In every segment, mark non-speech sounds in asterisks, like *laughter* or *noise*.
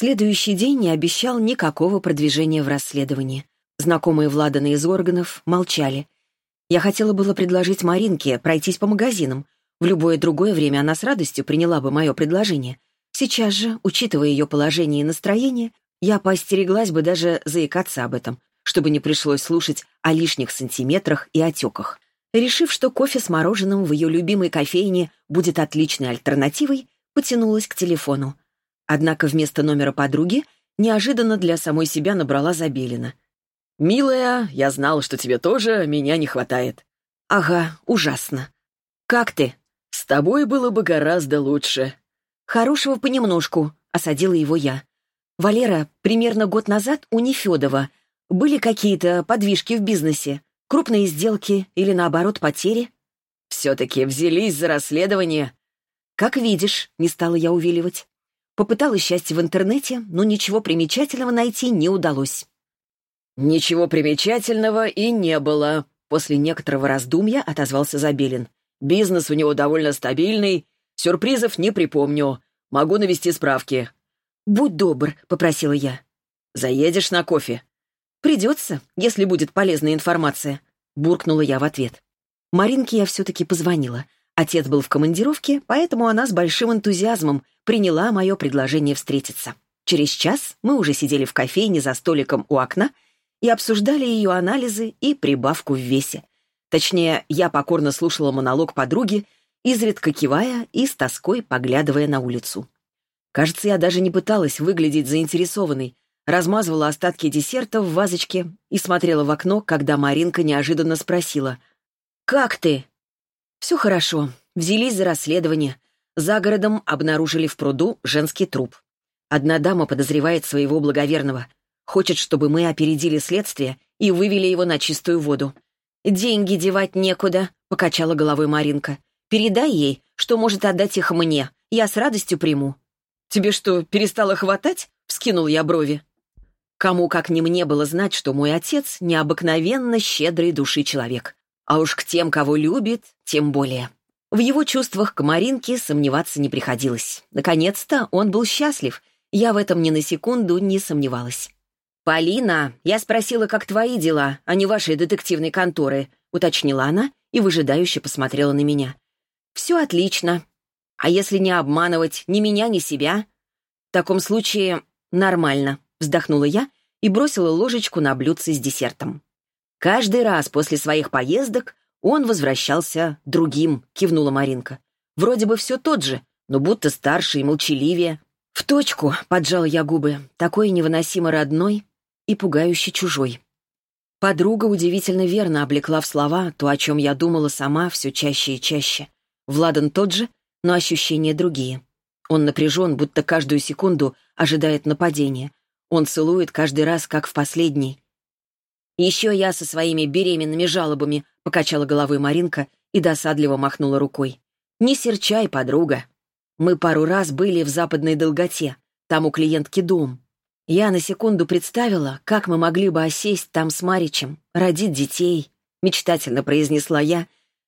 Следующий день не обещал никакого продвижения в расследовании. Знакомые Владаны из органов молчали. Я хотела было предложить Маринке пройтись по магазинам. В любое другое время она с радостью приняла бы мое предложение. Сейчас же, учитывая ее положение и настроение, я поостереглась бы даже заикаться об этом, чтобы не пришлось слушать о лишних сантиметрах и отеках. Решив, что кофе с мороженым в ее любимой кофейне будет отличной альтернативой, потянулась к телефону. Однако вместо номера подруги неожиданно для самой себя набрала Забелина. «Милая, я знал, что тебе тоже меня не хватает». «Ага, ужасно. Как ты?» «С тобой было бы гораздо лучше». «Хорошего понемножку», — осадила его я. «Валера, примерно год назад у Нефедова были какие-то подвижки в бизнесе, крупные сделки или, наоборот, потери?» «Все-таки взялись за расследование». «Как видишь», — не стала я увиливать. Попыталась счастье в интернете, но ничего примечательного найти не удалось. «Ничего примечательного и не было», — после некоторого раздумья отозвался Забелин. «Бизнес у него довольно стабильный, сюрпризов не припомню. Могу навести справки». «Будь добр», — попросила я. «Заедешь на кофе?» «Придется, если будет полезная информация», — буркнула я в ответ. Маринке я все-таки позвонила. Отец был в командировке, поэтому она с большим энтузиазмом приняла мое предложение встретиться. Через час мы уже сидели в кофейне за столиком у окна и обсуждали ее анализы и прибавку в весе. Точнее, я покорно слушала монолог подруги, изредка кивая и с тоской поглядывая на улицу. Кажется, я даже не пыталась выглядеть заинтересованной, размазывала остатки десерта в вазочке и смотрела в окно, когда Маринка неожиданно спросила «Как ты?» «Все хорошо. Взялись за расследование. За городом обнаружили в пруду женский труп. Одна дама подозревает своего благоверного. Хочет, чтобы мы опередили следствие и вывели его на чистую воду. «Деньги девать некуда», — покачала головой Маринка. «Передай ей, что может отдать их мне. Я с радостью приму». «Тебе что, перестало хватать?» — вскинул я брови. Кому, как не мне, было знать, что мой отец — необыкновенно щедрый души человек. А уж к тем, кого любит, тем более. В его чувствах к Маринке сомневаться не приходилось. Наконец-то он был счастлив. Я в этом ни на секунду не сомневалась. «Полина, я спросила, как твои дела, а не вашей детективной конторы», — уточнила она и выжидающе посмотрела на меня. «Все отлично. А если не обманывать ни меня, ни себя?» «В таком случае нормально», — вздохнула я и бросила ложечку на блюдце с десертом. «Каждый раз после своих поездок он возвращался другим», — кивнула Маринка. «Вроде бы все тот же, но будто старше и молчаливее». «В точку», — поджала я губы, такой невыносимо родной, и пугающе чужой. Подруга удивительно верно облекла в слова то, о чем я думала сама все чаще и чаще. Владан тот же, но ощущения другие. Он напряжен, будто каждую секунду ожидает нападения. Он целует каждый раз, как в последний. «Еще я со своими беременными жалобами», — покачала головой Маринка и досадливо махнула рукой. «Не серчай, подруга. Мы пару раз были в западной долготе. Там у клиентки дом. Я на секунду представила, как мы могли бы осесть там с Маричем, родить детей, мечтательно произнесла я,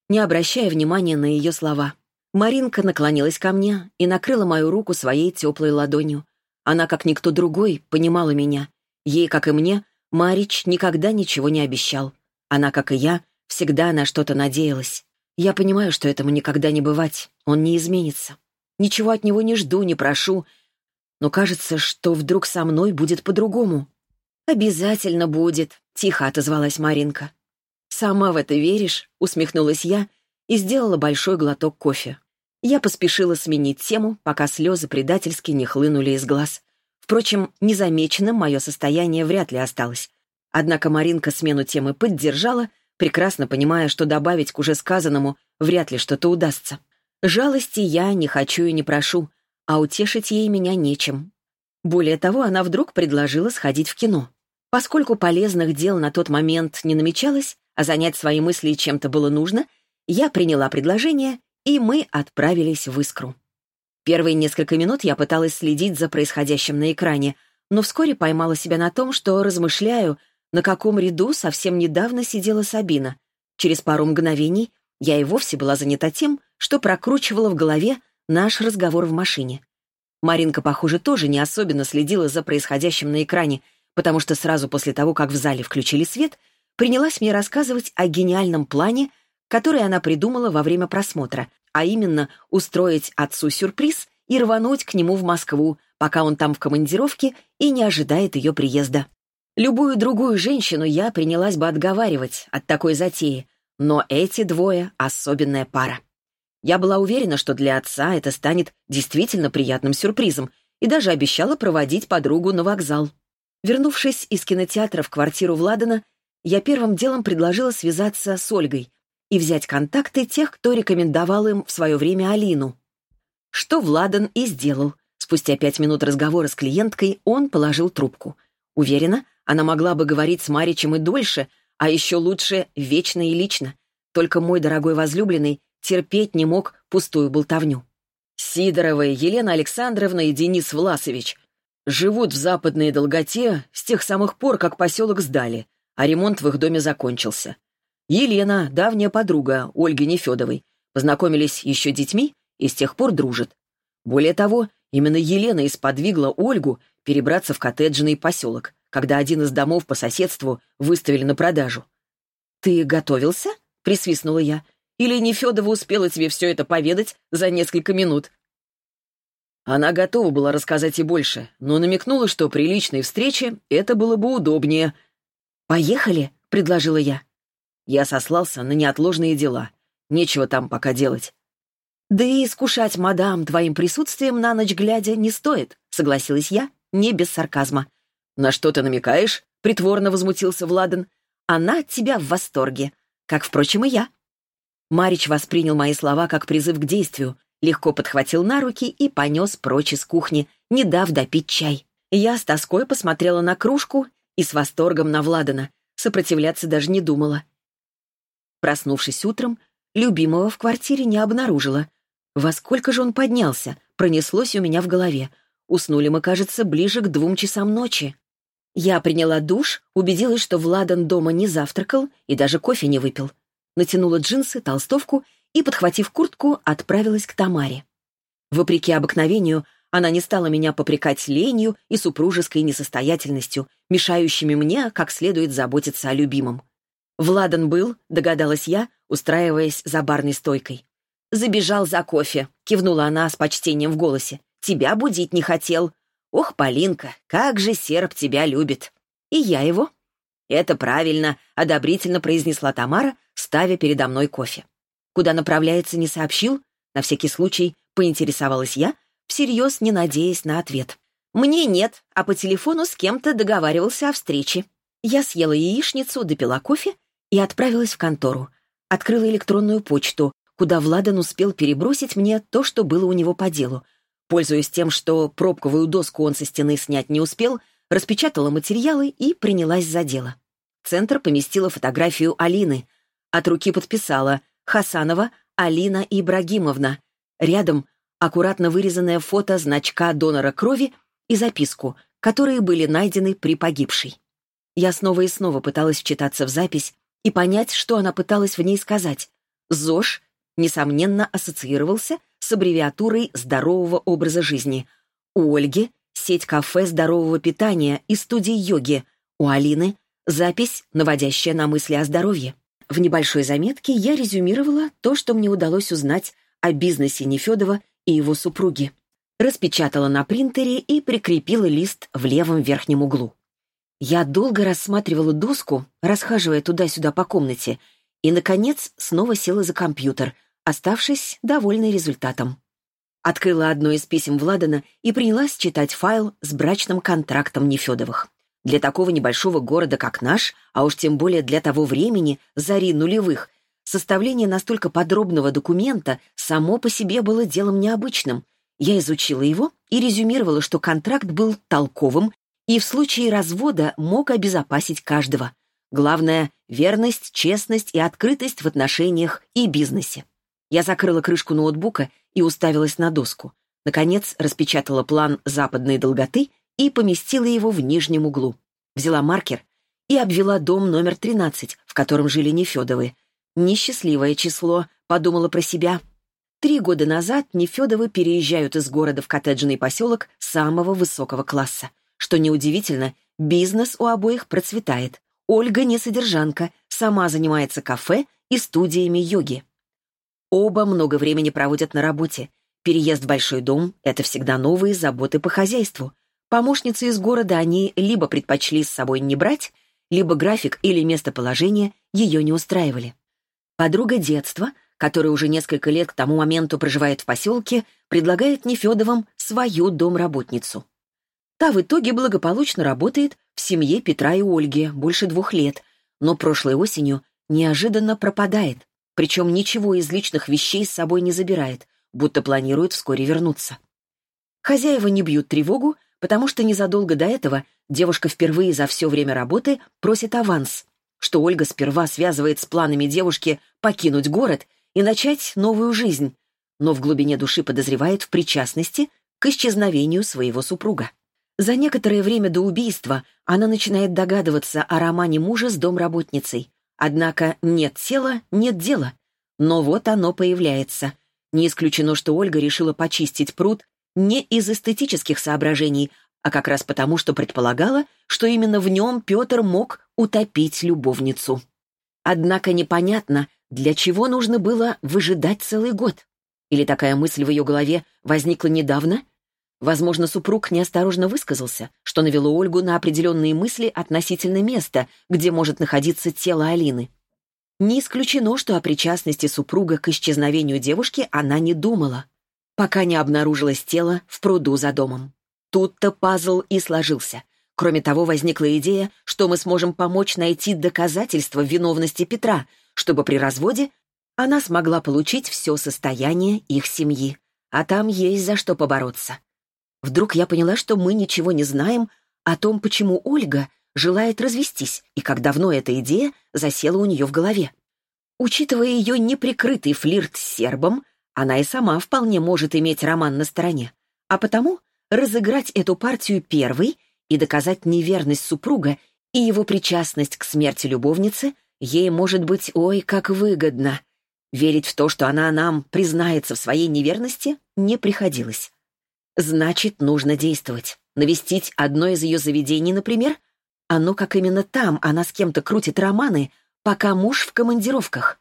не обращая внимания на ее слова. Маринка наклонилась ко мне и накрыла мою руку своей теплой ладонью. Она, как никто другой, понимала меня. Ей, как и мне, Марич никогда ничего не обещал. Она, как и я, всегда на что-то надеялась. Я понимаю, что этому никогда не бывать, он не изменится. Ничего от него не жду, не прошу, но кажется, что вдруг со мной будет по-другому. «Обязательно будет», — тихо отозвалась Маринка. «Сама в это веришь?» — усмехнулась я и сделала большой глоток кофе. Я поспешила сменить тему, пока слезы предательски не хлынули из глаз. Впрочем, незамеченным мое состояние вряд ли осталось. Однако Маринка смену темы поддержала, прекрасно понимая, что добавить к уже сказанному вряд ли что-то удастся. Жалости я не хочу и не прошу — а утешить ей меня нечем. Более того, она вдруг предложила сходить в кино. Поскольку полезных дел на тот момент не намечалось, а занять свои мысли чем-то было нужно, я приняла предложение, и мы отправились в «Искру». Первые несколько минут я пыталась следить за происходящим на экране, но вскоре поймала себя на том, что размышляю, на каком ряду совсем недавно сидела Сабина. Через пару мгновений я и вовсе была занята тем, что прокручивала в голове наш разговор в машине. Маринка, похоже, тоже не особенно следила за происходящим на экране, потому что сразу после того, как в зале включили свет, принялась мне рассказывать о гениальном плане, который она придумала во время просмотра, а именно устроить отцу сюрприз и рвануть к нему в Москву, пока он там в командировке и не ожидает ее приезда. Любую другую женщину я принялась бы отговаривать от такой затеи, но эти двое — особенная пара. Я была уверена, что для отца это станет действительно приятным сюрпризом, и даже обещала проводить подругу на вокзал. Вернувшись из кинотеатра в квартиру Владана, я первым делом предложила связаться с Ольгой и взять контакты тех, кто рекомендовал им в свое время Алину. Что Владан и сделал. Спустя пять минут разговора с клиенткой он положил трубку. Уверена, она могла бы говорить с Маричем и дольше, а еще лучше вечно и лично. Только мой дорогой возлюбленный терпеть не мог пустую болтовню. Сидорова Елена Александровна и Денис Власович живут в западной долготе с тех самых пор, как поселок сдали, а ремонт в их доме закончился. Елена — давняя подруга Ольги Нефедовой. Познакомились еще детьми и с тех пор дружат. Более того, именно Елена и сподвигла Ольгу перебраться в коттеджный поселок, когда один из домов по соседству выставили на продажу. «Ты готовился?» — присвистнула я. «Или Нефедова успела тебе все это поведать за несколько минут?» Она готова была рассказать и больше, но намекнула, что при личной встрече это было бы удобнее. «Поехали?» — предложила я. Я сослался на неотложные дела. Нечего там пока делать. «Да и искушать мадам твоим присутствием на ночь глядя не стоит», — согласилась я, не без сарказма. «На что ты намекаешь?» — притворно возмутился Владан. «Она от тебя в восторге, как, впрочем, и я». Марич воспринял мои слова как призыв к действию, легко подхватил на руки и понес прочь из кухни, не дав допить чай. Я с тоской посмотрела на кружку и с восторгом на Владана. Сопротивляться даже не думала. Проснувшись утром, любимого в квартире не обнаружила. Во сколько же он поднялся, пронеслось у меня в голове. Уснули мы, кажется, ближе к двум часам ночи. Я приняла душ, убедилась, что Владан дома не завтракал и даже кофе не выпил. Натянула джинсы, толстовку и, подхватив куртку, отправилась к Тамаре. Вопреки обыкновению, она не стала меня попрекать ленью и супружеской несостоятельностью, мешающими мне как следует заботиться о любимом. Владан был, догадалась я, устраиваясь за барной стойкой. «Забежал за кофе», — кивнула она с почтением в голосе. «Тебя будить не хотел. «Ох, Полинка, как же серп тебя любит!» «И я его». «Это правильно», — одобрительно произнесла Тамара, ставя передо мной кофе. Куда направляется, не сообщил? На всякий случай поинтересовалась я, всерьез не надеясь на ответ. «Мне нет, а по телефону с кем-то договаривался о встрече». Я съела яичницу, допила кофе и отправилась в контору. Открыла электронную почту, куда Владан успел перебросить мне то, что было у него по делу — Пользуясь тем, что пробковую доску он со стены снять не успел, распечатала материалы и принялась за дело. Центр поместила фотографию Алины. От руки подписала «Хасанова Алина Ибрагимовна». Рядом аккуратно вырезанное фото значка донора крови и записку, которые были найдены при погибшей. Я снова и снова пыталась вчитаться в запись и понять, что она пыталась в ней сказать. ЗОЖ, несомненно, ассоциировался с аббревиатурой здорового образа жизни. У Ольги — сеть кафе здорового питания и студии йоги. У Алины — запись, наводящая на мысли о здоровье. В небольшой заметке я резюмировала то, что мне удалось узнать о бизнесе Нефедова и его супруги. Распечатала на принтере и прикрепила лист в левом верхнем углу. Я долго рассматривала доску, расхаживая туда-сюда по комнате, и, наконец, снова села за компьютер, оставшись довольной результатом. Открыла одно из писем Владана и принялась читать файл с брачным контрактом Нефедовых. Для такого небольшого города, как наш, а уж тем более для того времени, зари нулевых, составление настолько подробного документа само по себе было делом необычным. Я изучила его и резюмировала, что контракт был толковым и в случае развода мог обезопасить каждого. Главное — верность, честность и открытость в отношениях и бизнесе. Я закрыла крышку ноутбука и уставилась на доску. Наконец, распечатала план западной долготы и поместила его в нижнем углу. Взяла маркер и обвела дом номер 13, в котором жили Нефедовы. Несчастливое число, подумала про себя. Три года назад Нефедовы переезжают из города в коттеджный поселок самого высокого класса. Что неудивительно, бизнес у обоих процветает. Ольга не содержанка, сама занимается кафе и студиями йоги. Оба много времени проводят на работе. Переезд в большой дом — это всегда новые заботы по хозяйству. Помощницы из города они либо предпочли с собой не брать, либо график или местоположение ее не устраивали. Подруга детства, которая уже несколько лет к тому моменту проживает в поселке, предлагает Нефедовым свою домработницу. Та в итоге благополучно работает в семье Петра и Ольги больше двух лет, но прошлой осенью неожиданно пропадает, причем ничего из личных вещей с собой не забирает, будто планирует вскоре вернуться. Хозяева не бьют тревогу, потому что незадолго до этого девушка впервые за все время работы просит аванс, что Ольга сперва связывает с планами девушки покинуть город и начать новую жизнь, но в глубине души подозревает в причастности к исчезновению своего супруга. За некоторое время до убийства она начинает догадываться о романе мужа с домработницей. Однако нет тела, нет дела. Но вот оно появляется. Не исключено, что Ольга решила почистить пруд не из эстетических соображений, а как раз потому, что предполагала, что именно в нем Петр мог утопить любовницу. Однако непонятно, для чего нужно было выжидать целый год. Или такая мысль в ее голове возникла недавно? Возможно, супруг неосторожно высказался, что навело Ольгу на определенные мысли относительно места, где может находиться тело Алины. Не исключено, что о причастности супруга к исчезновению девушки она не думала пока не обнаружилось тело в пруду за домом. Тут-то пазл и сложился. Кроме того, возникла идея, что мы сможем помочь найти доказательства виновности Петра, чтобы при разводе она смогла получить все состояние их семьи. А там есть за что побороться. Вдруг я поняла, что мы ничего не знаем о том, почему Ольга желает развестись и как давно эта идея засела у нее в голове. Учитывая ее неприкрытый флирт с сербом, она и сама вполне может иметь роман на стороне. А потому разыграть эту партию первой и доказать неверность супруга и его причастность к смерти любовницы ей может быть ой как выгодно. Верить в то, что она нам признается в своей неверности, не приходилось. Значит, нужно действовать. Навестить одно из ее заведений, например? А ну как именно там она с кем-то крутит романы, пока муж в командировках.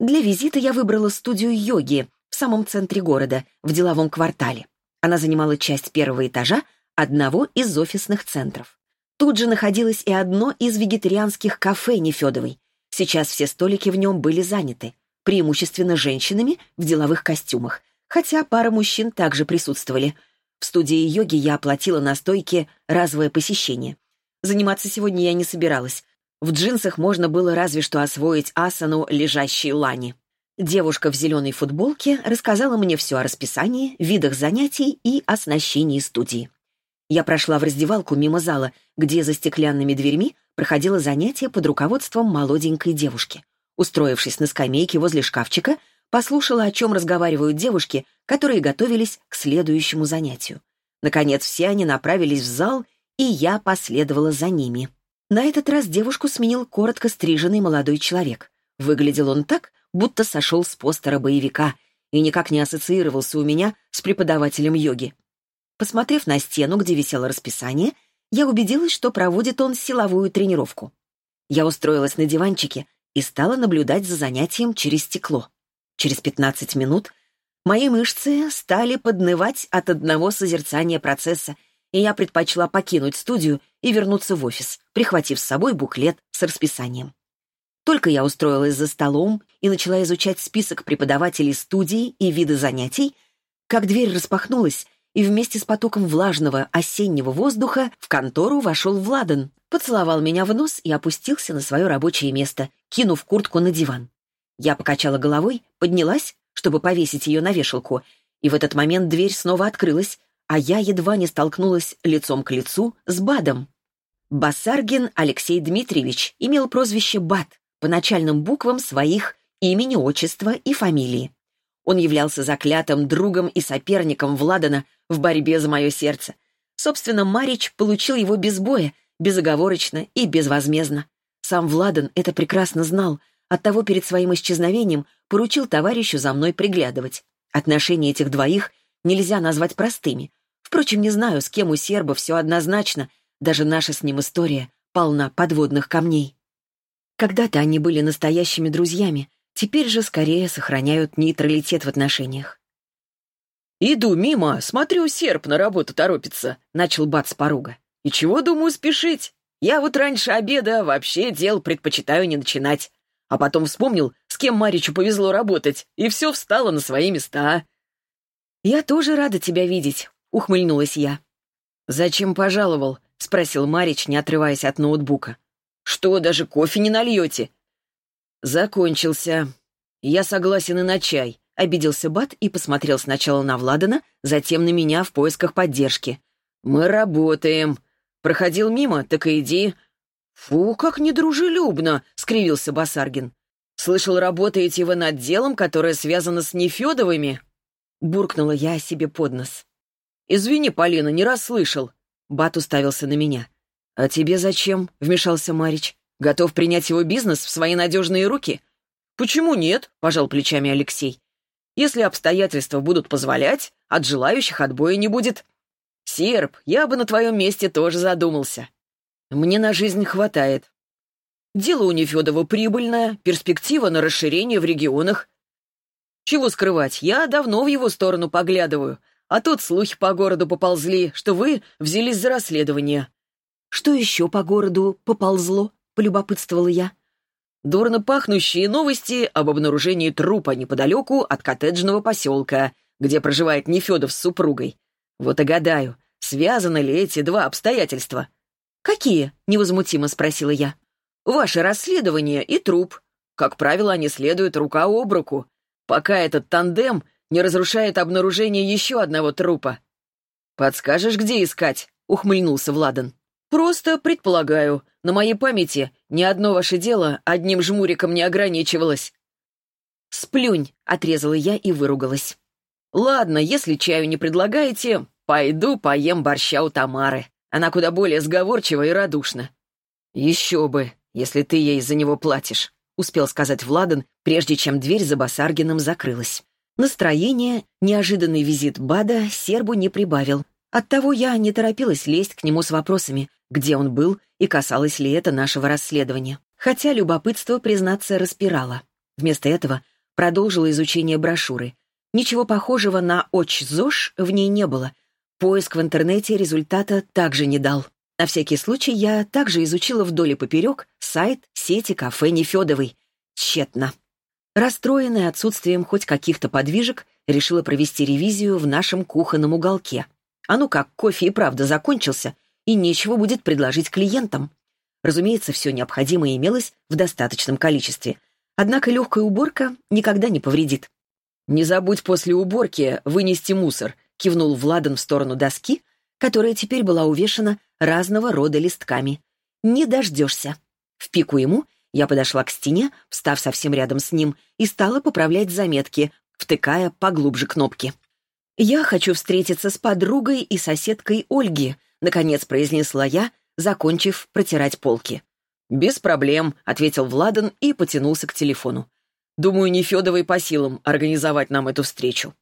Для визита я выбрала студию йоги, в самом центре города, в деловом квартале. Она занимала часть первого этажа одного из офисных центров. Тут же находилось и одно из вегетарианских кафе Нефедовой. Сейчас все столики в нем были заняты, преимущественно женщинами в деловых костюмах, хотя пара мужчин также присутствовали. В студии йоги я оплатила на стойке разовое посещение. Заниматься сегодня я не собиралась. В джинсах можно было разве что освоить асану лежащей лани. Девушка в зеленой футболке рассказала мне все о расписании, видах занятий и оснащении студии. Я прошла в раздевалку мимо зала, где за стеклянными дверьми проходило занятие под руководством молоденькой девушки. Устроившись на скамейке возле шкафчика, послушала, о чем разговаривают девушки, которые готовились к следующему занятию. Наконец, все они направились в зал, и я последовала за ними. На этот раз девушку сменил коротко стриженный молодой человек. Выглядел он так, будто сошел с постера боевика и никак не ассоциировался у меня с преподавателем йоги. Посмотрев на стену, где висело расписание, я убедилась, что проводит он силовую тренировку. Я устроилась на диванчике и стала наблюдать за занятием через стекло. Через 15 минут мои мышцы стали поднывать от одного созерцания процесса, и я предпочла покинуть студию и вернуться в офис, прихватив с собой буклет с расписанием. Только я устроилась за столом и начала изучать список преподавателей студии и виды занятий, как дверь распахнулась, и вместе с потоком влажного осеннего воздуха в контору вошел Владан, поцеловал меня в нос и опустился на свое рабочее место, кинув куртку на диван. Я покачала головой, поднялась, чтобы повесить ее на вешалку, и в этот момент дверь снова открылась, а я едва не столкнулась лицом к лицу с Бадом. Басаргин Алексей Дмитриевич имел прозвище Бад, по начальным буквам своих имени, отчества и фамилии. Он являлся заклятым другом и соперником Владана в борьбе за мое сердце. Собственно, Марич получил его без боя, безоговорочно и безвозмездно. Сам Владан это прекрасно знал, оттого перед своим исчезновением поручил товарищу за мной приглядывать. Отношения этих двоих нельзя назвать простыми. Впрочем, не знаю, с кем у серба все однозначно. Даже наша с ним история полна подводных камней. Когда-то они были настоящими друзьями, теперь же скорее сохраняют нейтралитет в отношениях. «Иду мимо, смотрю, серп на работу торопится», — начал Бат с порога. «И чего, думаю, спешить? Я вот раньше обеда вообще дел предпочитаю не начинать. А потом вспомнил, с кем Маричу повезло работать, и все встало на свои места». «Я тоже рада тебя видеть», — ухмыльнулась я. «Зачем пожаловал?» — спросил Марич, не отрываясь от ноутбука. «Что, даже кофе не нальете?» «Закончился. Я согласен и на чай», Обиделся Бат и посмотрел сначала на Владана, затем на меня в поисках поддержки. «Мы работаем. Проходил мимо, так и иди». «Фу, как недружелюбно!» — скривился Басаргин. «Слышал, работаете вы над делом, которое связано с Нефедовыми?» Буркнула я себе под нос. «Извини, Полина, не расслышал». Бат уставился на меня. «А тебе зачем?» — вмешался Марич. «Готов принять его бизнес в свои надежные руки?» «Почему нет?» — пожал плечами Алексей. Если обстоятельства будут позволять, от желающих отбоя не будет. Серп, я бы на твоем месте тоже задумался. Мне на жизнь хватает. Дело у Нефедова прибыльное, перспектива на расширение в регионах. Чего скрывать, я давно в его сторону поглядываю, а тут слухи по городу поползли, что вы взялись за расследование. Что еще по городу поползло, полюбопытствовала я. Дурно пахнущие новости об обнаружении трупа неподалеку от коттеджного поселка, где проживает Нефедов с супругой. Вот и гадаю, связаны ли эти два обстоятельства. «Какие?» — невозмутимо спросила я. «Ваше расследование и труп. Как правило, они следуют рука об руку, пока этот тандем не разрушает обнаружение еще одного трупа». «Подскажешь, где искать?» — ухмыльнулся Владан. «Просто предполагаю. На моей памяти ни одно ваше дело одним жмуриком не ограничивалось». «Сплюнь!» — отрезала я и выругалась. «Ладно, если чаю не предлагаете, пойду поем борща у Тамары. Она куда более сговорчива и радушна». «Еще бы, если ты ей за него платишь», — успел сказать Владан, прежде чем дверь за Басаргиным закрылась. Настроение, неожиданный визит Бада сербу не прибавил. Оттого я не торопилась лезть к нему с вопросами, где он был и касалось ли это нашего расследования. Хотя любопытство, признаться, распирало. Вместо этого продолжила изучение брошюры. Ничего похожего на «Оч-ЗОЖ» в ней не было. Поиск в интернете результата также не дал. На всякий случай я также изучила вдоль и поперек сайт сети кафе Нефедовой. Тщетно. Расстроенная отсутствием хоть каких-то подвижек, решила провести ревизию в нашем кухонном уголке. А ну как, кофе и правда закончился — и нечего будет предложить клиентам. Разумеется, все необходимое имелось в достаточном количестве. Однако легкая уборка никогда не повредит. «Не забудь после уборки вынести мусор», — кивнул Владан в сторону доски, которая теперь была увешана разного рода листками. «Не дождешься». В пику ему я подошла к стене, встав совсем рядом с ним, и стала поправлять заметки, втыкая поглубже кнопки. «Я хочу встретиться с подругой и соседкой Ольги», — наконец произнесла я, закончив протирать полки. «Без проблем», — ответил Владан и потянулся к телефону. «Думаю, не Федовой по силам организовать нам эту встречу».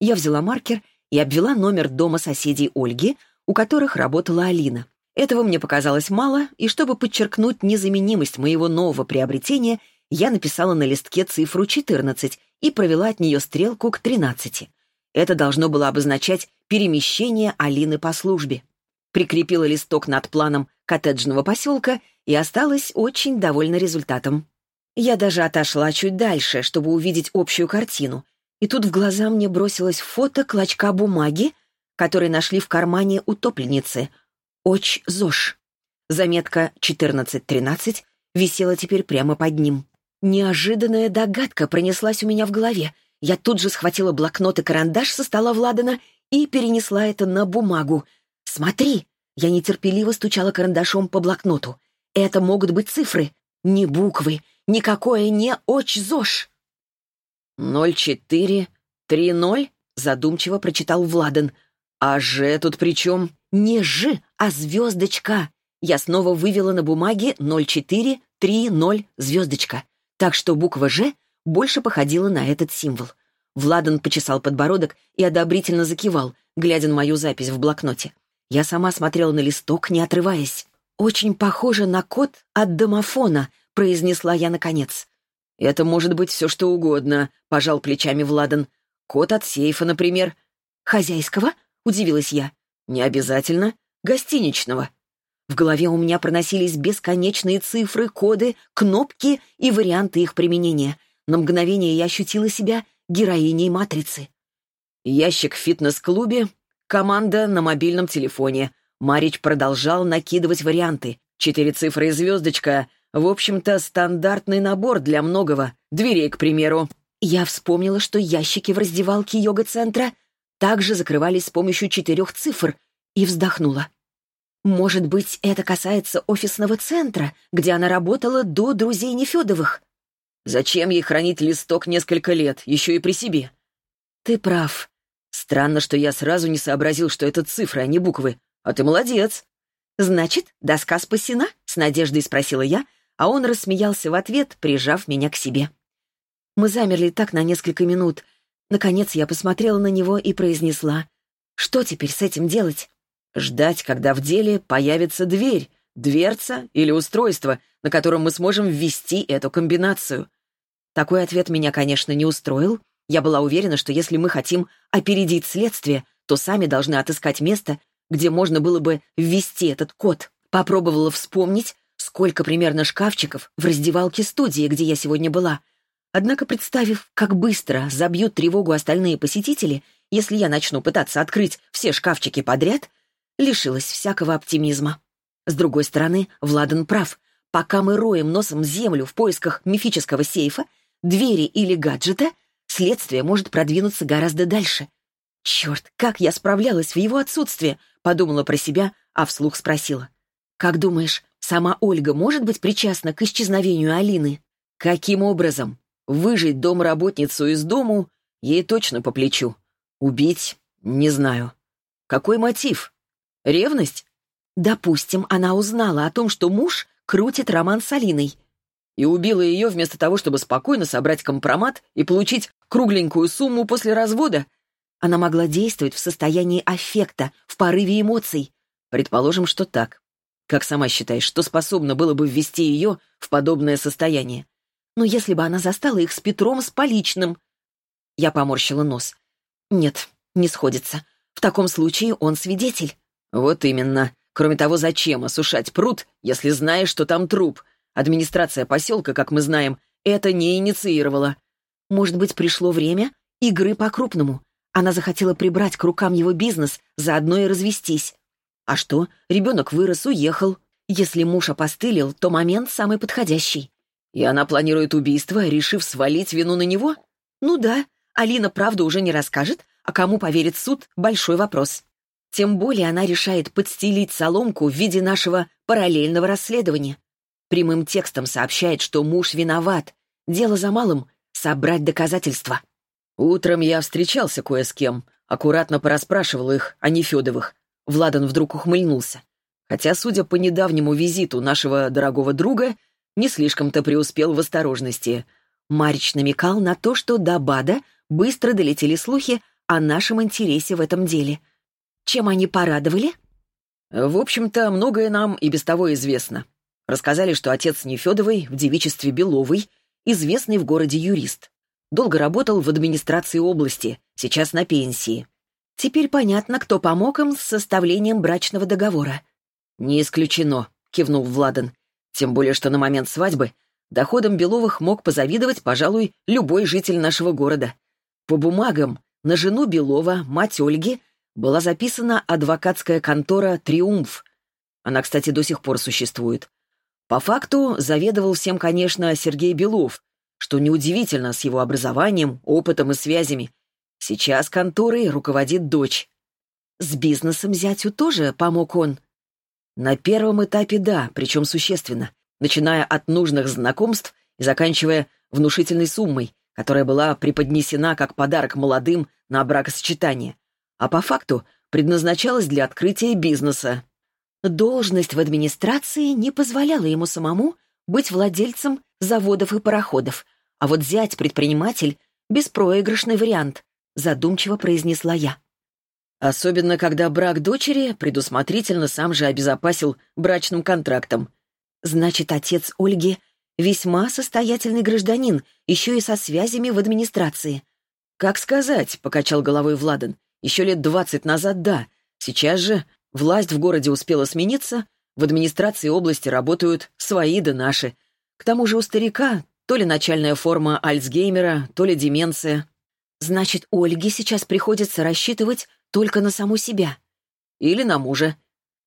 Я взяла маркер и обвела номер дома соседей Ольги, у которых работала Алина. Этого мне показалось мало, и чтобы подчеркнуть незаменимость моего нового приобретения, я написала на листке цифру 14 и провела от нее стрелку к 13. Это должно было обозначать перемещение Алины по службе прикрепила листок над планом коттеджного поселка и осталась очень довольна результатом. Я даже отошла чуть дальше, чтобы увидеть общую картину. И тут в глаза мне бросилось фото клочка бумаги, который нашли в кармане утопленницы. Оч ЗОЖ. Заметка 1413 висела теперь прямо под ним. Неожиданная догадка пронеслась у меня в голове. Я тут же схватила блокнот и карандаш со стола Владана и перенесла это на бумагу — «Смотри!» Я нетерпеливо стучала карандашом по блокноту. «Это могут быть цифры, не буквы, никакое не оч-зош!» «Ноль четыре, три ноль?» — задумчиво прочитал Владан. «А «Ж» тут при чем?» «Не «Ж», а звездочка!» Я снова вывела на бумаге 0430 звездочка. Так что буква «Ж» больше походила на этот символ. Владан почесал подбородок и одобрительно закивал, глядя на мою запись в блокноте. Я сама смотрела на листок, не отрываясь. «Очень похоже на код от домофона», — произнесла я наконец. «Это может быть все что угодно», — пожал плечами Владан. «Код от сейфа, например». «Хозяйского?» — удивилась я. «Не обязательно. Гостиничного». В голове у меня проносились бесконечные цифры, коды, кнопки и варианты их применения. На мгновение я ощутила себя героиней «Матрицы». Ящик в фитнес-клубе, команда на мобильном телефоне. Марич продолжал накидывать варианты. Четыре цифры и звездочка. В общем-то, стандартный набор для многого. Дверей, к примеру. Я вспомнила, что ящики в раздевалке йога-центра также закрывались с помощью четырех цифр, и вздохнула. Может быть, это касается офисного центра, где она работала до друзей Нефедовых? Зачем ей хранить листок несколько лет, еще и при себе? Ты прав. Странно, что я сразу не сообразил, что это цифры, а не буквы. А ты молодец. Значит, доска спасена? С надеждой спросила я, а он рассмеялся в ответ, прижав меня к себе. Мы замерли так на несколько минут. Наконец я посмотрела на него и произнесла. Что теперь с этим делать? Ждать, когда в деле появится дверь, дверца или устройство, на котором мы сможем ввести эту комбинацию. Такой ответ меня, конечно, не устроил. Я была уверена, что если мы хотим опередить следствие, то сами должны отыскать место, где можно было бы ввести этот код. Попробовала вспомнить, сколько примерно шкафчиков в раздевалке студии, где я сегодня была. Однако, представив, как быстро забьют тревогу остальные посетители, если я начну пытаться открыть все шкафчики подряд, лишилась всякого оптимизма. С другой стороны, Владан прав. Пока мы роем носом землю в поисках мифического сейфа, двери или гаджета, следствие может продвинуться гораздо дальше. «Черт, как я справлялась в его отсутствие!» — подумала про себя, а вслух спросила. «Как думаешь, сама Ольга может быть причастна к исчезновению Алины?» «Каким образом? Выжить домработницу из дому ей точно по плечу. Убить — не знаю. Какой мотив? Ревность? Допустим, она узнала о том, что муж крутит роман с Алиной. И убила ее вместо того, чтобы спокойно собрать компромат и получить кругленькую сумму после развода. Она могла действовать в состоянии аффекта, в порыве эмоций. Предположим, что так. Как сама считаешь, что способно было бы ввести ее в подобное состояние? Но если бы она застала их с Петром с поличным... Я поморщила нос. Нет, не сходится. В таком случае он свидетель. «Вот именно. Кроме того, зачем осушать пруд, если знаешь, что там труп? Администрация поселка, как мы знаем, это не инициировала». «Может быть, пришло время игры по-крупному. Она захотела прибрать к рукам его бизнес, заодно и развестись. А что, ребенок вырос, уехал. Если муж опостылил, то момент самый подходящий. И она планирует убийство, решив свалить вину на него? Ну да, Алина правду уже не расскажет, а кому поверит суд — большой вопрос. Тем более она решает подстелить соломку в виде нашего параллельного расследования. Прямым текстом сообщает, что муж виноват. Дело за малым — собрать доказательства. Утром я встречался кое с кем, аккуратно порасспрашивал их о Нефедовых. Владан вдруг ухмыльнулся. Хотя, судя по недавнему визиту нашего дорогого друга, не слишком-то преуспел в осторожности. Марич намекал на то, что до Бада быстро долетели слухи о нашем интересе в этом деле — чем они порадовали? В общем-то, многое нам и без того известно. Рассказали, что отец Нефедовой в девичестве Беловой, известный в городе юрист. Долго работал в администрации области, сейчас на пенсии. Теперь понятно, кто помог им с составлением брачного договора. «Не исключено», — кивнул Владан. «Тем более, что на момент свадьбы доходом Беловых мог позавидовать, пожалуй, любой житель нашего города. По бумагам, на жену Белова, мать Ольги, была записана адвокатская контора «Триумф». Она, кстати, до сих пор существует. По факту заведовал всем, конечно, Сергей Белов, что неудивительно с его образованием, опытом и связями. Сейчас конторой руководит дочь. С бизнесом зятю тоже помог он? На первом этапе да, причем существенно, начиная от нужных знакомств и заканчивая внушительной суммой, которая была преподнесена как подарок молодым на бракосочетание а по факту предназначалась для открытия бизнеса. Должность в администрации не позволяла ему самому быть владельцем заводов и пароходов, а вот зять-предприниматель беспроигрышный вариант», — задумчиво произнесла я. Особенно, когда брак дочери предусмотрительно сам же обезопасил брачным контрактом. Значит, отец Ольги весьма состоятельный гражданин, еще и со связями в администрации. «Как сказать», — покачал головой Владан. «Еще лет двадцать назад — да. Сейчас же власть в городе успела смениться, в администрации области работают свои да наши. К тому же у старика то ли начальная форма Альцгеймера, то ли деменция. Значит, Ольге сейчас приходится рассчитывать только на саму себя. Или на мужа.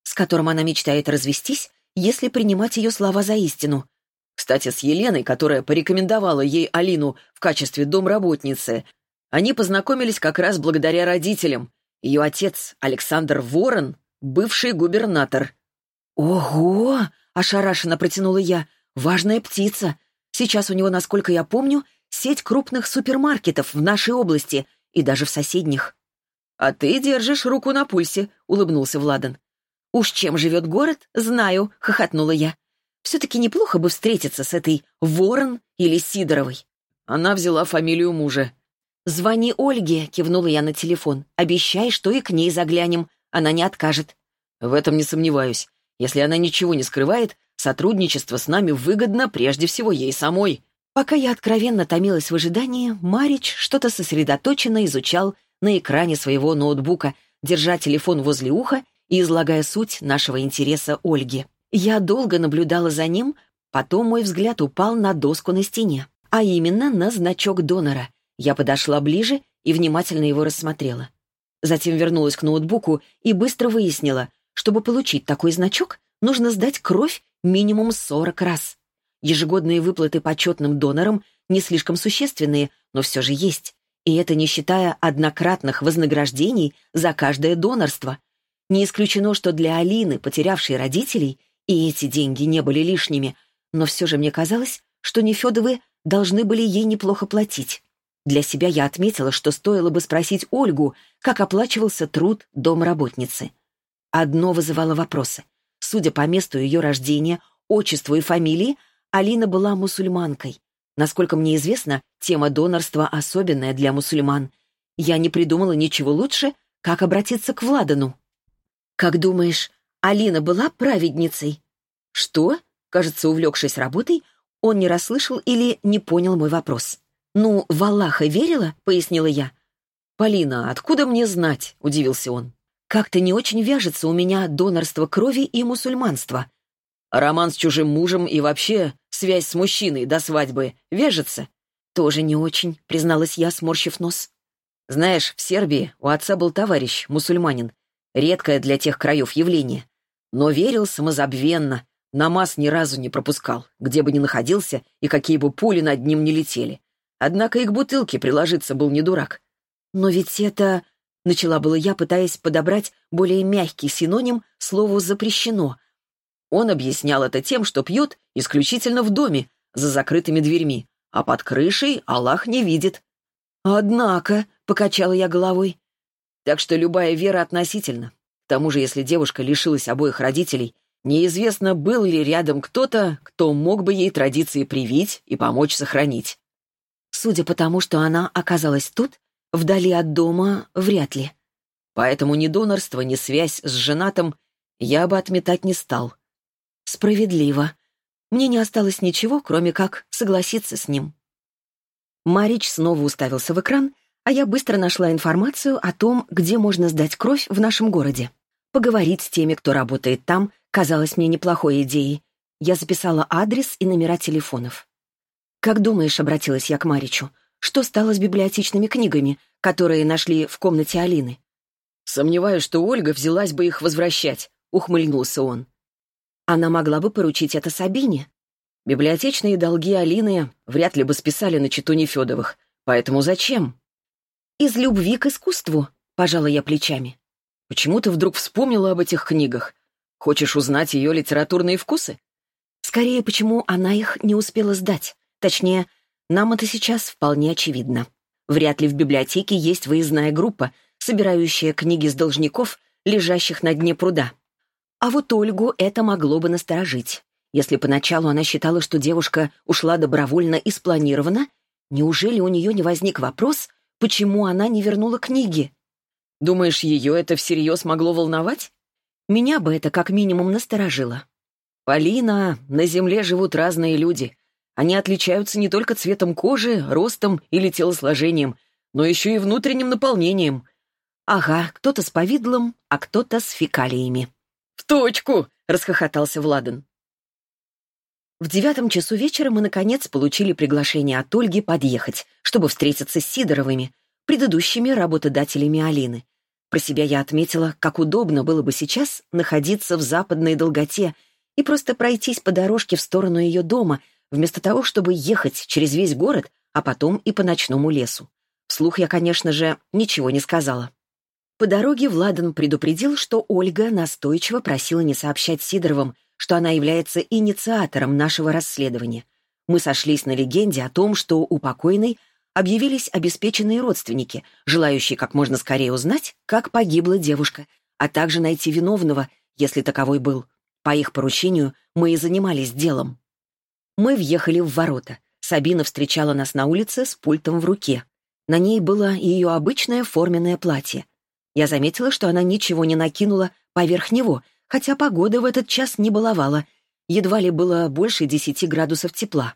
С которым она мечтает развестись, если принимать ее слова за истину. Кстати, с Еленой, которая порекомендовала ей Алину в качестве домработницы, они познакомились как раз благодаря родителям. Ее отец, Александр Ворон, бывший губернатор. «Ого!» — ошарашенно протянула я. «Важная птица. Сейчас у него, насколько я помню, сеть крупных супермаркетов в нашей области и даже в соседних». «А ты держишь руку на пульсе», — улыбнулся Владан. «Уж чем живет город, знаю», — хохотнула я. «Все-таки неплохо бы встретиться с этой Ворон или Сидоровой». Она взяла фамилию мужа. «Звони Ольге», — кивнула я на телефон. «Обещай, что и к ней заглянем. Она не откажет». «В этом не сомневаюсь. Если она ничего не скрывает, сотрудничество с нами выгодно прежде всего ей самой». Пока я откровенно томилась в ожидании, Марич что-то сосредоточенно изучал на экране своего ноутбука, держа телефон возле уха и излагая суть нашего интереса Ольге. Я долго наблюдала за ним, потом мой взгляд упал на доску на стене, а именно на значок донора. Я подошла ближе и внимательно его рассмотрела. Затем вернулась к ноутбуку и быстро выяснила, чтобы получить такой значок, нужно сдать кровь минимум 40 раз. Ежегодные выплаты почетным донорам не слишком существенные, но все же есть. И это не считая однократных вознаграждений за каждое донорство. Не исключено, что для Алины, потерявшей родителей, и эти деньги не были лишними, но все же мне казалось, что Нефедовы должны были ей неплохо платить. Для себя я отметила, что стоило бы спросить Ольгу, как оплачивался труд домработницы. Одно вызывало вопросы. Судя по месту ее рождения, отчеству и фамилии, Алина была мусульманкой. Насколько мне известно, тема донорства особенная для мусульман. Я не придумала ничего лучше, как обратиться к Владану. «Как думаешь, Алина была праведницей?» «Что?» Кажется, увлекшись работой, он не расслышал или не понял мой вопрос. «Ну, в Аллаха верила?» — пояснила я. «Полина, откуда мне знать?» — удивился он. «Как-то не очень вяжется у меня донорство крови и мусульманство». «Роман с чужим мужем и вообще связь с мужчиной до свадьбы вяжется?» «Тоже не очень», — призналась я, сморщив нос. «Знаешь, в Сербии у отца был товарищ, мусульманин. Редкое для тех краев явление. Но верил самозабвенно, намаз ни разу не пропускал, где бы ни находился и какие бы пули над ним не летели. Однако и к бутылке приложиться был не дурак. «Но ведь это...» — начала было я, пытаясь подобрать более мягкий синоним слову «запрещено», он объяснял это тем, что пьет исключительно в доме, за закрытыми дверьми, а под крышей Аллах не видит. «Однако», — покачала я головой. Так что любая вера относительна. К тому же, если девушка лишилась обоих родителей, неизвестно, был ли рядом кто-то, кто мог бы ей традиции привить и помочь сохранить. Судя по тому, что она оказалась тут, вдали от дома, вряд ли. Поэтому ни донорство, ни связь с женатым я бы отметать не стал. Справедливо. Мне не осталось ничего, кроме как согласиться с ним. Марич снова уставился в экран, а я быстро нашла информацию о том, где можно сдать кровь в нашем городе. Поговорить с теми, кто работает там, казалось мне неплохой идеей. Я записала адрес и номера телефонов. «Как думаешь», — обратилась я к Маричу, «что стало с библиотечными книгами, которые нашли в комнате Алины?» «Сомневаюсь, что Ольга взялась бы их возвращать», — ухмыльнулся он. Она могла бы поручить это Сабине. Библиотечные долги Алины вряд ли бы списали на читу Нефедовых. Поэтому зачем? Из любви к искусству, пожала я плечами. Почему ты вдруг вспомнила об этих книгах? Хочешь узнать ее литературные вкусы? Скорее, почему она их не успела сдать. Точнее, нам это сейчас вполне очевидно. Вряд ли в библиотеке есть выездная группа, собирающая книги с должников, лежащих на дне пруда. А вот Ольгу это могло бы насторожить. Если поначалу она считала, что девушка ушла добровольно и спланированно, Неужели у нее не возник вопрос, почему она не вернула книги? Думаешь, ее это всерьез могло волновать? Меня бы это как минимум насторожило. Полина, на Земле живут разные люди. Они отличаются не только цветом кожи, ростом или телосложением, но еще и внутренним наполнением. Ага, кто-то с повидлом, а кто-то с фекалиями. «В точку!» — расхохотался Владан. В девятом часу вечера мы, наконец, получили приглашение от Ольги подъехать, чтобы встретиться с Сидоровыми, предыдущими работодателями Алины. Про себя я отметила, как удобно было бы сейчас находиться в западной долготе и просто пройтись по дорожке в сторону ее дома, вместо того, чтобы ехать через весь город, а потом и по ночному лесу. Вслух я, конечно же, ничего не сказала. По дороге Владан предупредил, что Ольга настойчиво просила не сообщать Сидоровым, что она является инициатором нашего расследования. Мы сошлись на легенде о том, что у покойной объявились обеспеченные родственники, желающие как можно скорее узнать, как погибла девушка, а также найти виновного, если таковой был. По их поручению мы и занимались делом. Мы въехали в ворота. Сабина встречала нас на улице с пультом в руке. На ней было ее обычное форменное платье. Я заметила, что она ничего не накинула поверх него — хотя погода в этот час не баловала, едва ли было больше десяти градусов тепла.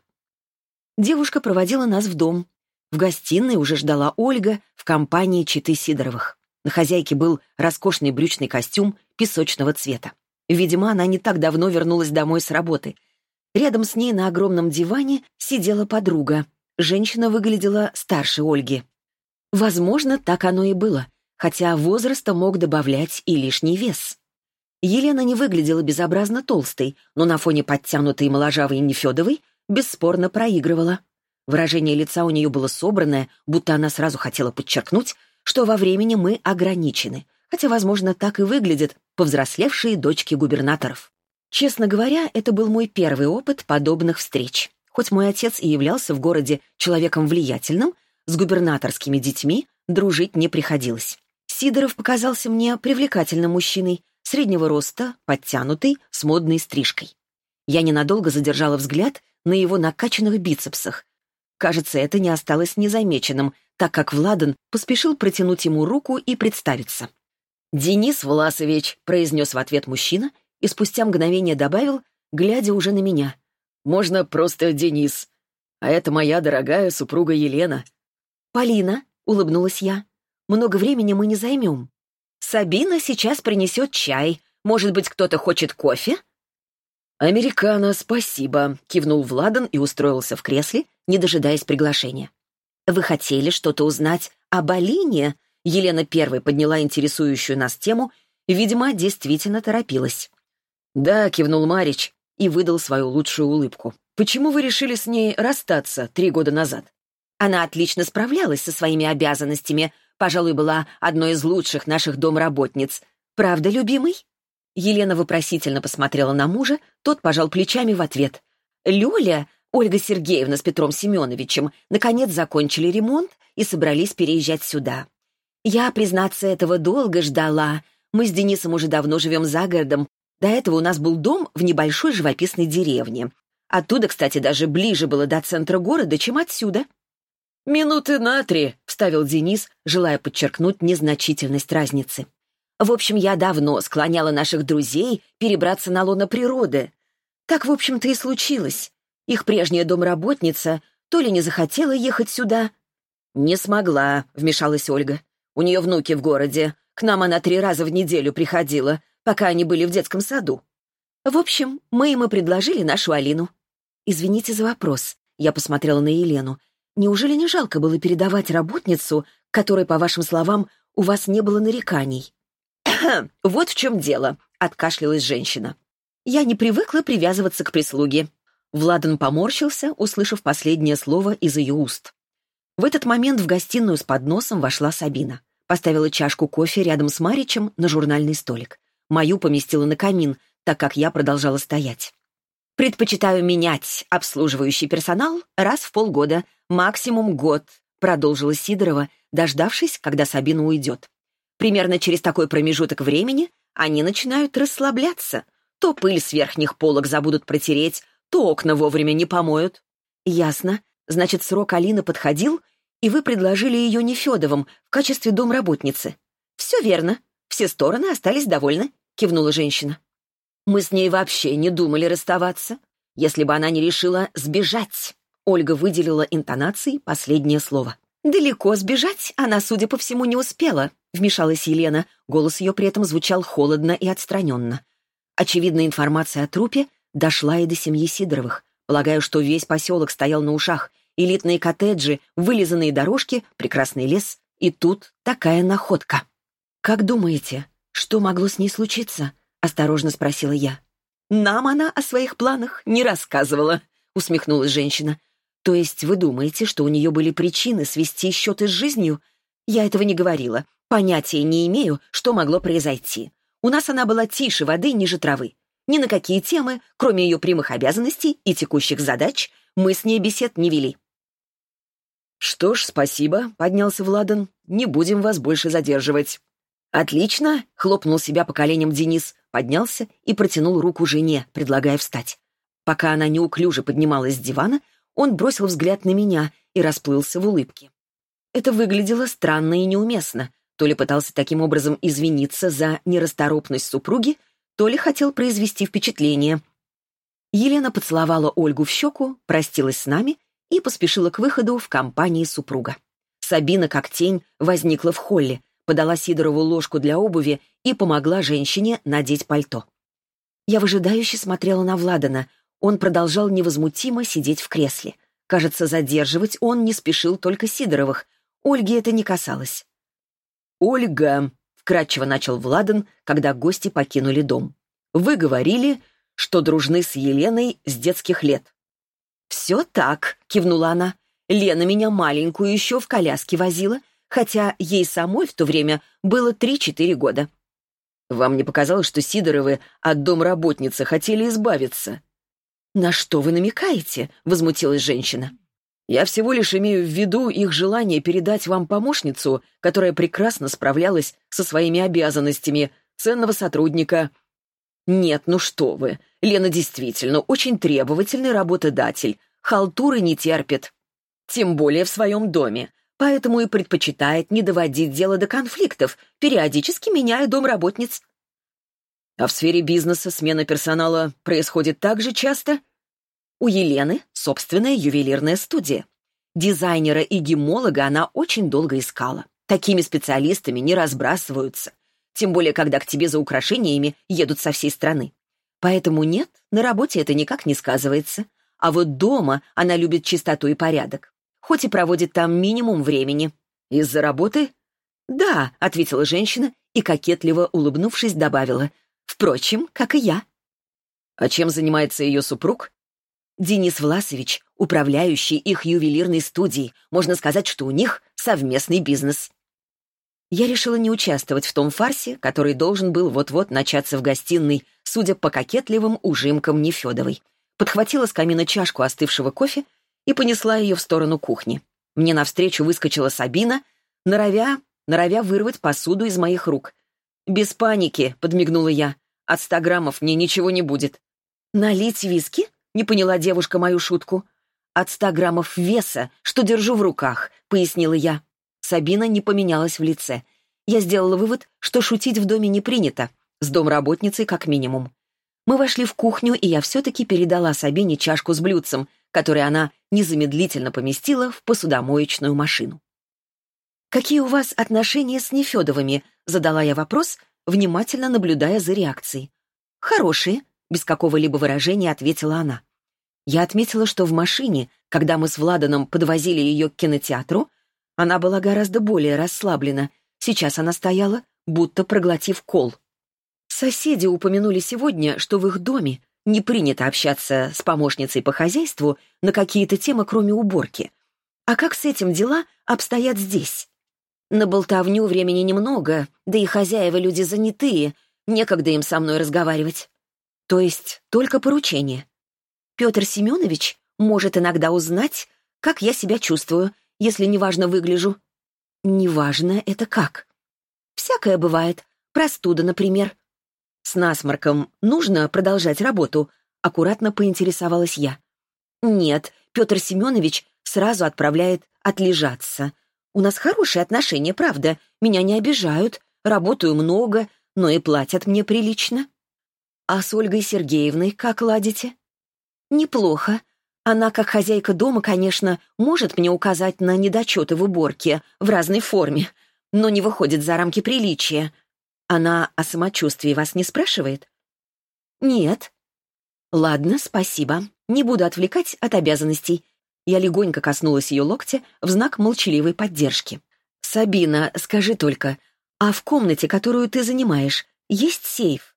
Девушка проводила нас в дом. В гостиной уже ждала Ольга в компании Читы Сидоровых. На хозяйке был роскошный брючный костюм песочного цвета. Видимо, она не так давно вернулась домой с работы. Рядом с ней на огромном диване сидела подруга. Женщина выглядела старше Ольги. Возможно, так оно и было, хотя возраста мог добавлять и лишний вес. Елена не выглядела безобразно толстой, но на фоне подтянутой моложавой Нефедовой бесспорно проигрывала. Выражение лица у нее было собранное, будто она сразу хотела подчеркнуть, что во времени мы ограничены, хотя, возможно, так и выглядят повзрослевшие дочки губернаторов. Честно говоря, это был мой первый опыт подобных встреч. Хоть мой отец и являлся в городе человеком влиятельным, с губернаторскими детьми дружить не приходилось. Сидоров показался мне привлекательным мужчиной, среднего роста, подтянутый, с модной стрижкой. Я ненадолго задержала взгляд на его накачанных бицепсах. Кажется, это не осталось незамеченным, так как Владан поспешил протянуть ему руку и представиться. «Денис Власович», — произнес в ответ мужчина и спустя мгновение добавил, глядя уже на меня. «Можно просто Денис. А это моя дорогая супруга Елена». «Полина», — улыбнулась я, — «много времени мы не займем». Сабина сейчас принесет чай. Может быть, кто-то хочет кофе?» «Американо, спасибо», — кивнул Владан и устроился в кресле, не дожидаясь приглашения. «Вы хотели что-то узнать об Алине?» Елена первой подняла интересующую нас тему и, видимо, действительно торопилась. «Да», — кивнул Марич и выдал свою лучшую улыбку. «Почему вы решили с ней расстаться три года назад?» Она отлично справлялась со своими обязанностями, Пожалуй, была одной из лучших наших домработниц. Правда, любимый?» Елена вопросительно посмотрела на мужа, тот пожал плечами в ответ. «Люля, Ольга Сергеевна с Петром Семеновичем, наконец закончили ремонт и собрались переезжать сюда. Я, признаться, этого долго ждала. Мы с Денисом уже давно живем за городом. До этого у нас был дом в небольшой живописной деревне. Оттуда, кстати, даже ближе было до центра города, чем отсюда. «Минуты на три», — вставил Денис, желая подчеркнуть незначительность разницы. «В общем, я давно склоняла наших друзей перебраться на лоно природы. Так, в общем-то, и случилось. Их прежняя домработница то ли не захотела ехать сюда...» «Не смогла», — вмешалась Ольга. «У нее внуки в городе. К нам она три раза в неделю приходила, пока они были в детском саду. В общем, мы им и предложили нашу Алину». «Извините за вопрос», — я посмотрела на Елену. Неужели не жалко было передавать работницу, которой, по вашим словам, у вас не было нареканий?» *coughs* «Вот в чем дело», — откашлялась женщина. «Я не привыкла привязываться к прислуге». Владан поморщился, услышав последнее слово из ее уст. В этот момент в гостиную с подносом вошла Сабина. Поставила чашку кофе рядом с Маричем на журнальный столик. Мою поместила на камин, так как я продолжала стоять. «Предпочитаю менять обслуживающий персонал раз в полгода, максимум год», продолжила Сидорова, дождавшись, когда Сабина уйдет. Примерно через такой промежуток времени они начинают расслабляться. То пыль с верхних полок забудут протереть, то окна вовремя не помоют. «Ясно. Значит, срок Алины подходил, и вы предложили ее Нефедовым в качестве домработницы. Все верно. Все стороны остались довольны, кивнула женщина. Мы с ней вообще не думали расставаться, если бы она не решила сбежать. Ольга выделила интонацией последнее слово. «Далеко сбежать она, судя по всему, не успела», — вмешалась Елена. Голос ее при этом звучал холодно и отстраненно. Очевидно, информация о трупе дошла и до семьи Сидоровых. Полагаю, что весь поселок стоял на ушах. Элитные коттеджи, вылизанные дорожки, прекрасный лес. И тут такая находка. «Как думаете, что могло с ней случиться?» — осторожно спросила я. «Нам она о своих планах не рассказывала», — усмехнулась женщина. «То есть вы думаете, что у нее были причины свести счеты с жизнью? Я этого не говорила. Понятия не имею, что могло произойти. У нас она была тише воды, ниже травы. Ни на какие темы, кроме ее прямых обязанностей и текущих задач, мы с ней бесед не вели. «Что ж, спасибо», — поднялся Владан. «Не будем вас больше задерживать». «Отлично!» — хлопнул себя по коленям Денис, поднялся и протянул руку жене, предлагая встать. Пока она неуклюже поднималась с дивана, он бросил взгляд на меня и расплылся в улыбке. Это выглядело странно и неуместно. То ли пытался таким образом извиниться за нерасторопность супруги, то ли хотел произвести впечатление. Елена поцеловала Ольгу в щеку, простилась с нами и поспешила к выходу в компании супруга. Сабина, как тень, возникла в холле, подала Сидорову ложку для обуви и помогла женщине надеть пальто. Я выжидающе смотрела на Владана. Он продолжал невозмутимо сидеть в кресле. Кажется, задерживать он не спешил только Сидоровых. Ольги это не касалось. «Ольга», вкратчиво начал Владан, когда гости покинули дом. «Вы говорили, что дружны с Еленой с детских лет». «Все так», — кивнула она. «Лена меня маленькую еще в коляске возила, хотя ей самой в то время было три-четыре года». «Вам не показалось, что Сидоровы от домработницы хотели избавиться?» «На что вы намекаете?» — возмутилась женщина. Я всего лишь имею в виду их желание передать вам помощницу, которая прекрасно справлялась со своими обязанностями, ценного сотрудника. Нет, ну что вы, Лена действительно очень требовательный работодатель, халтуры не терпит. Тем более в своем доме, поэтому и предпочитает не доводить дело до конфликтов, периодически меняя домработниц. А в сфере бизнеса смена персонала происходит так же часто? У Елены собственная ювелирная студия. Дизайнера и гемолога она очень долго искала. Такими специалистами не разбрасываются. Тем более, когда к тебе за украшениями едут со всей страны. Поэтому нет, на работе это никак не сказывается. А вот дома она любит чистоту и порядок. Хоть и проводит там минимум времени. Из-за работы? Да, ответила женщина и, кокетливо улыбнувшись, добавила. Впрочем, как и я. А чем занимается ее супруг? Денис Власович, управляющий их ювелирной студией. Можно сказать, что у них совместный бизнес. Я решила не участвовать в том фарсе, который должен был вот-вот начаться в гостиной, судя по кокетливым ужимкам Нефедовой. Подхватила с камина чашку остывшего кофе и понесла ее в сторону кухни. Мне навстречу выскочила Сабина, норовя, норовя вырвать посуду из моих рук. «Без паники», — подмигнула я. «От ста граммов мне ничего не будет». «Налить виски?» Не поняла девушка мою шутку. «От ста граммов веса, что держу в руках», — пояснила я. Сабина не поменялась в лице. Я сделала вывод, что шутить в доме не принято. С домработницей как минимум. Мы вошли в кухню, и я все-таки передала Сабине чашку с блюдцем, который она незамедлительно поместила в посудомоечную машину. «Какие у вас отношения с Нефедовыми?» — задала я вопрос, внимательно наблюдая за реакцией. «Хорошие», без какого-либо выражения ответила она. Я отметила, что в машине, когда мы с Владаном подвозили ее к кинотеатру, она была гораздо более расслаблена. Сейчас она стояла, будто проглотив кол. Соседи упомянули сегодня, что в их доме не принято общаться с помощницей по хозяйству на какие-то темы, кроме уборки. А как с этим дела обстоят здесь? На болтовню времени немного, да и хозяева люди занятые, некогда им со мной разговаривать. То есть только поручение. Петр Семенович может иногда узнать, как я себя чувствую, если неважно выгляжу. Неважно это как. Всякое бывает. Простуда, например. С насморком нужно продолжать работу, аккуратно поинтересовалась я. Нет, Петр Семенович сразу отправляет отлежаться. У нас хорошие отношения, правда. Меня не обижают, работаю много, но и платят мне прилично. А с Ольгой Сергеевной как ладите? Неплохо. Она, как хозяйка дома, конечно, может мне указать на недочеты в уборке в разной форме, но не выходит за рамки приличия. Она о самочувствии вас не спрашивает? Нет. Ладно, спасибо. Не буду отвлекать от обязанностей. Я легонько коснулась ее локтя в знак молчаливой поддержки. «Сабина, скажи только, а в комнате, которую ты занимаешь, есть сейф?»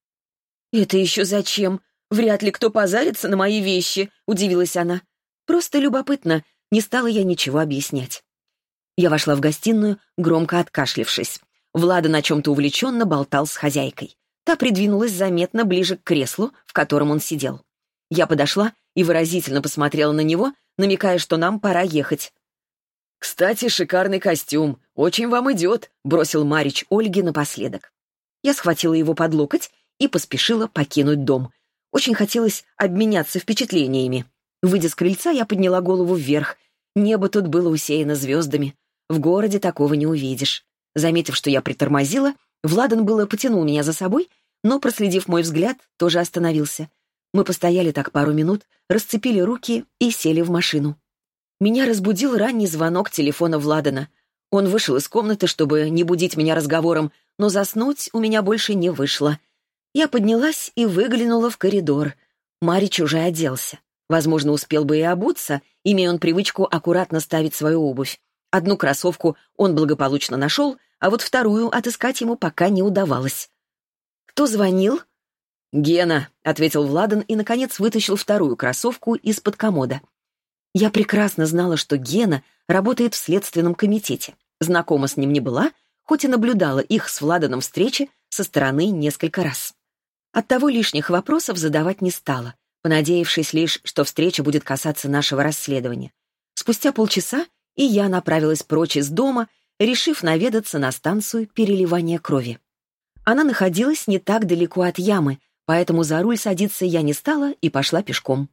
«Это еще зачем? Вряд ли кто позарится на мои вещи», — удивилась она. «Просто любопытно, не стала я ничего объяснять». Я вошла в гостиную, громко откашлившись. Влада на чем-то увлеченно болтал с хозяйкой. Та придвинулась заметно ближе к креслу, в котором он сидел. Я подошла и выразительно посмотрела на него, намекая, что нам пора ехать. «Кстати, шикарный костюм. Очень вам идет», — бросил Марич Ольге напоследок. Я схватила его под локоть и поспешила покинуть дом. Очень хотелось обменяться впечатлениями. Выйдя с крыльца, я подняла голову вверх. Небо тут было усеяно звездами. В городе такого не увидишь. Заметив, что я притормозила, Владан было потянул меня за собой, но, проследив мой взгляд, тоже остановился. Мы постояли так пару минут, расцепили руки и сели в машину. Меня разбудил ранний звонок телефона Владана. Он вышел из комнаты, чтобы не будить меня разговором, но заснуть у меня больше не вышло. Я поднялась и выглянула в коридор. Марич уже оделся. Возможно, успел бы и обуться, имея он привычку аккуратно ставить свою обувь. Одну кроссовку он благополучно нашел, а вот вторую отыскать ему пока не удавалось. «Кто звонил?» «Гена», — ответил Владан и, наконец, вытащил вторую кроссовку из-под комода. Я прекрасно знала, что Гена работает в следственном комитете. Знакома с ним не была, хоть и наблюдала их с Владаном встречи со стороны несколько раз. Оттого лишних вопросов задавать не стала, понадеявшись лишь, что встреча будет касаться нашего расследования. Спустя полчаса и я направилась прочь из дома, решив наведаться на станцию переливания крови. Она находилась не так далеко от ямы, поэтому за руль садиться я не стала и пошла пешком.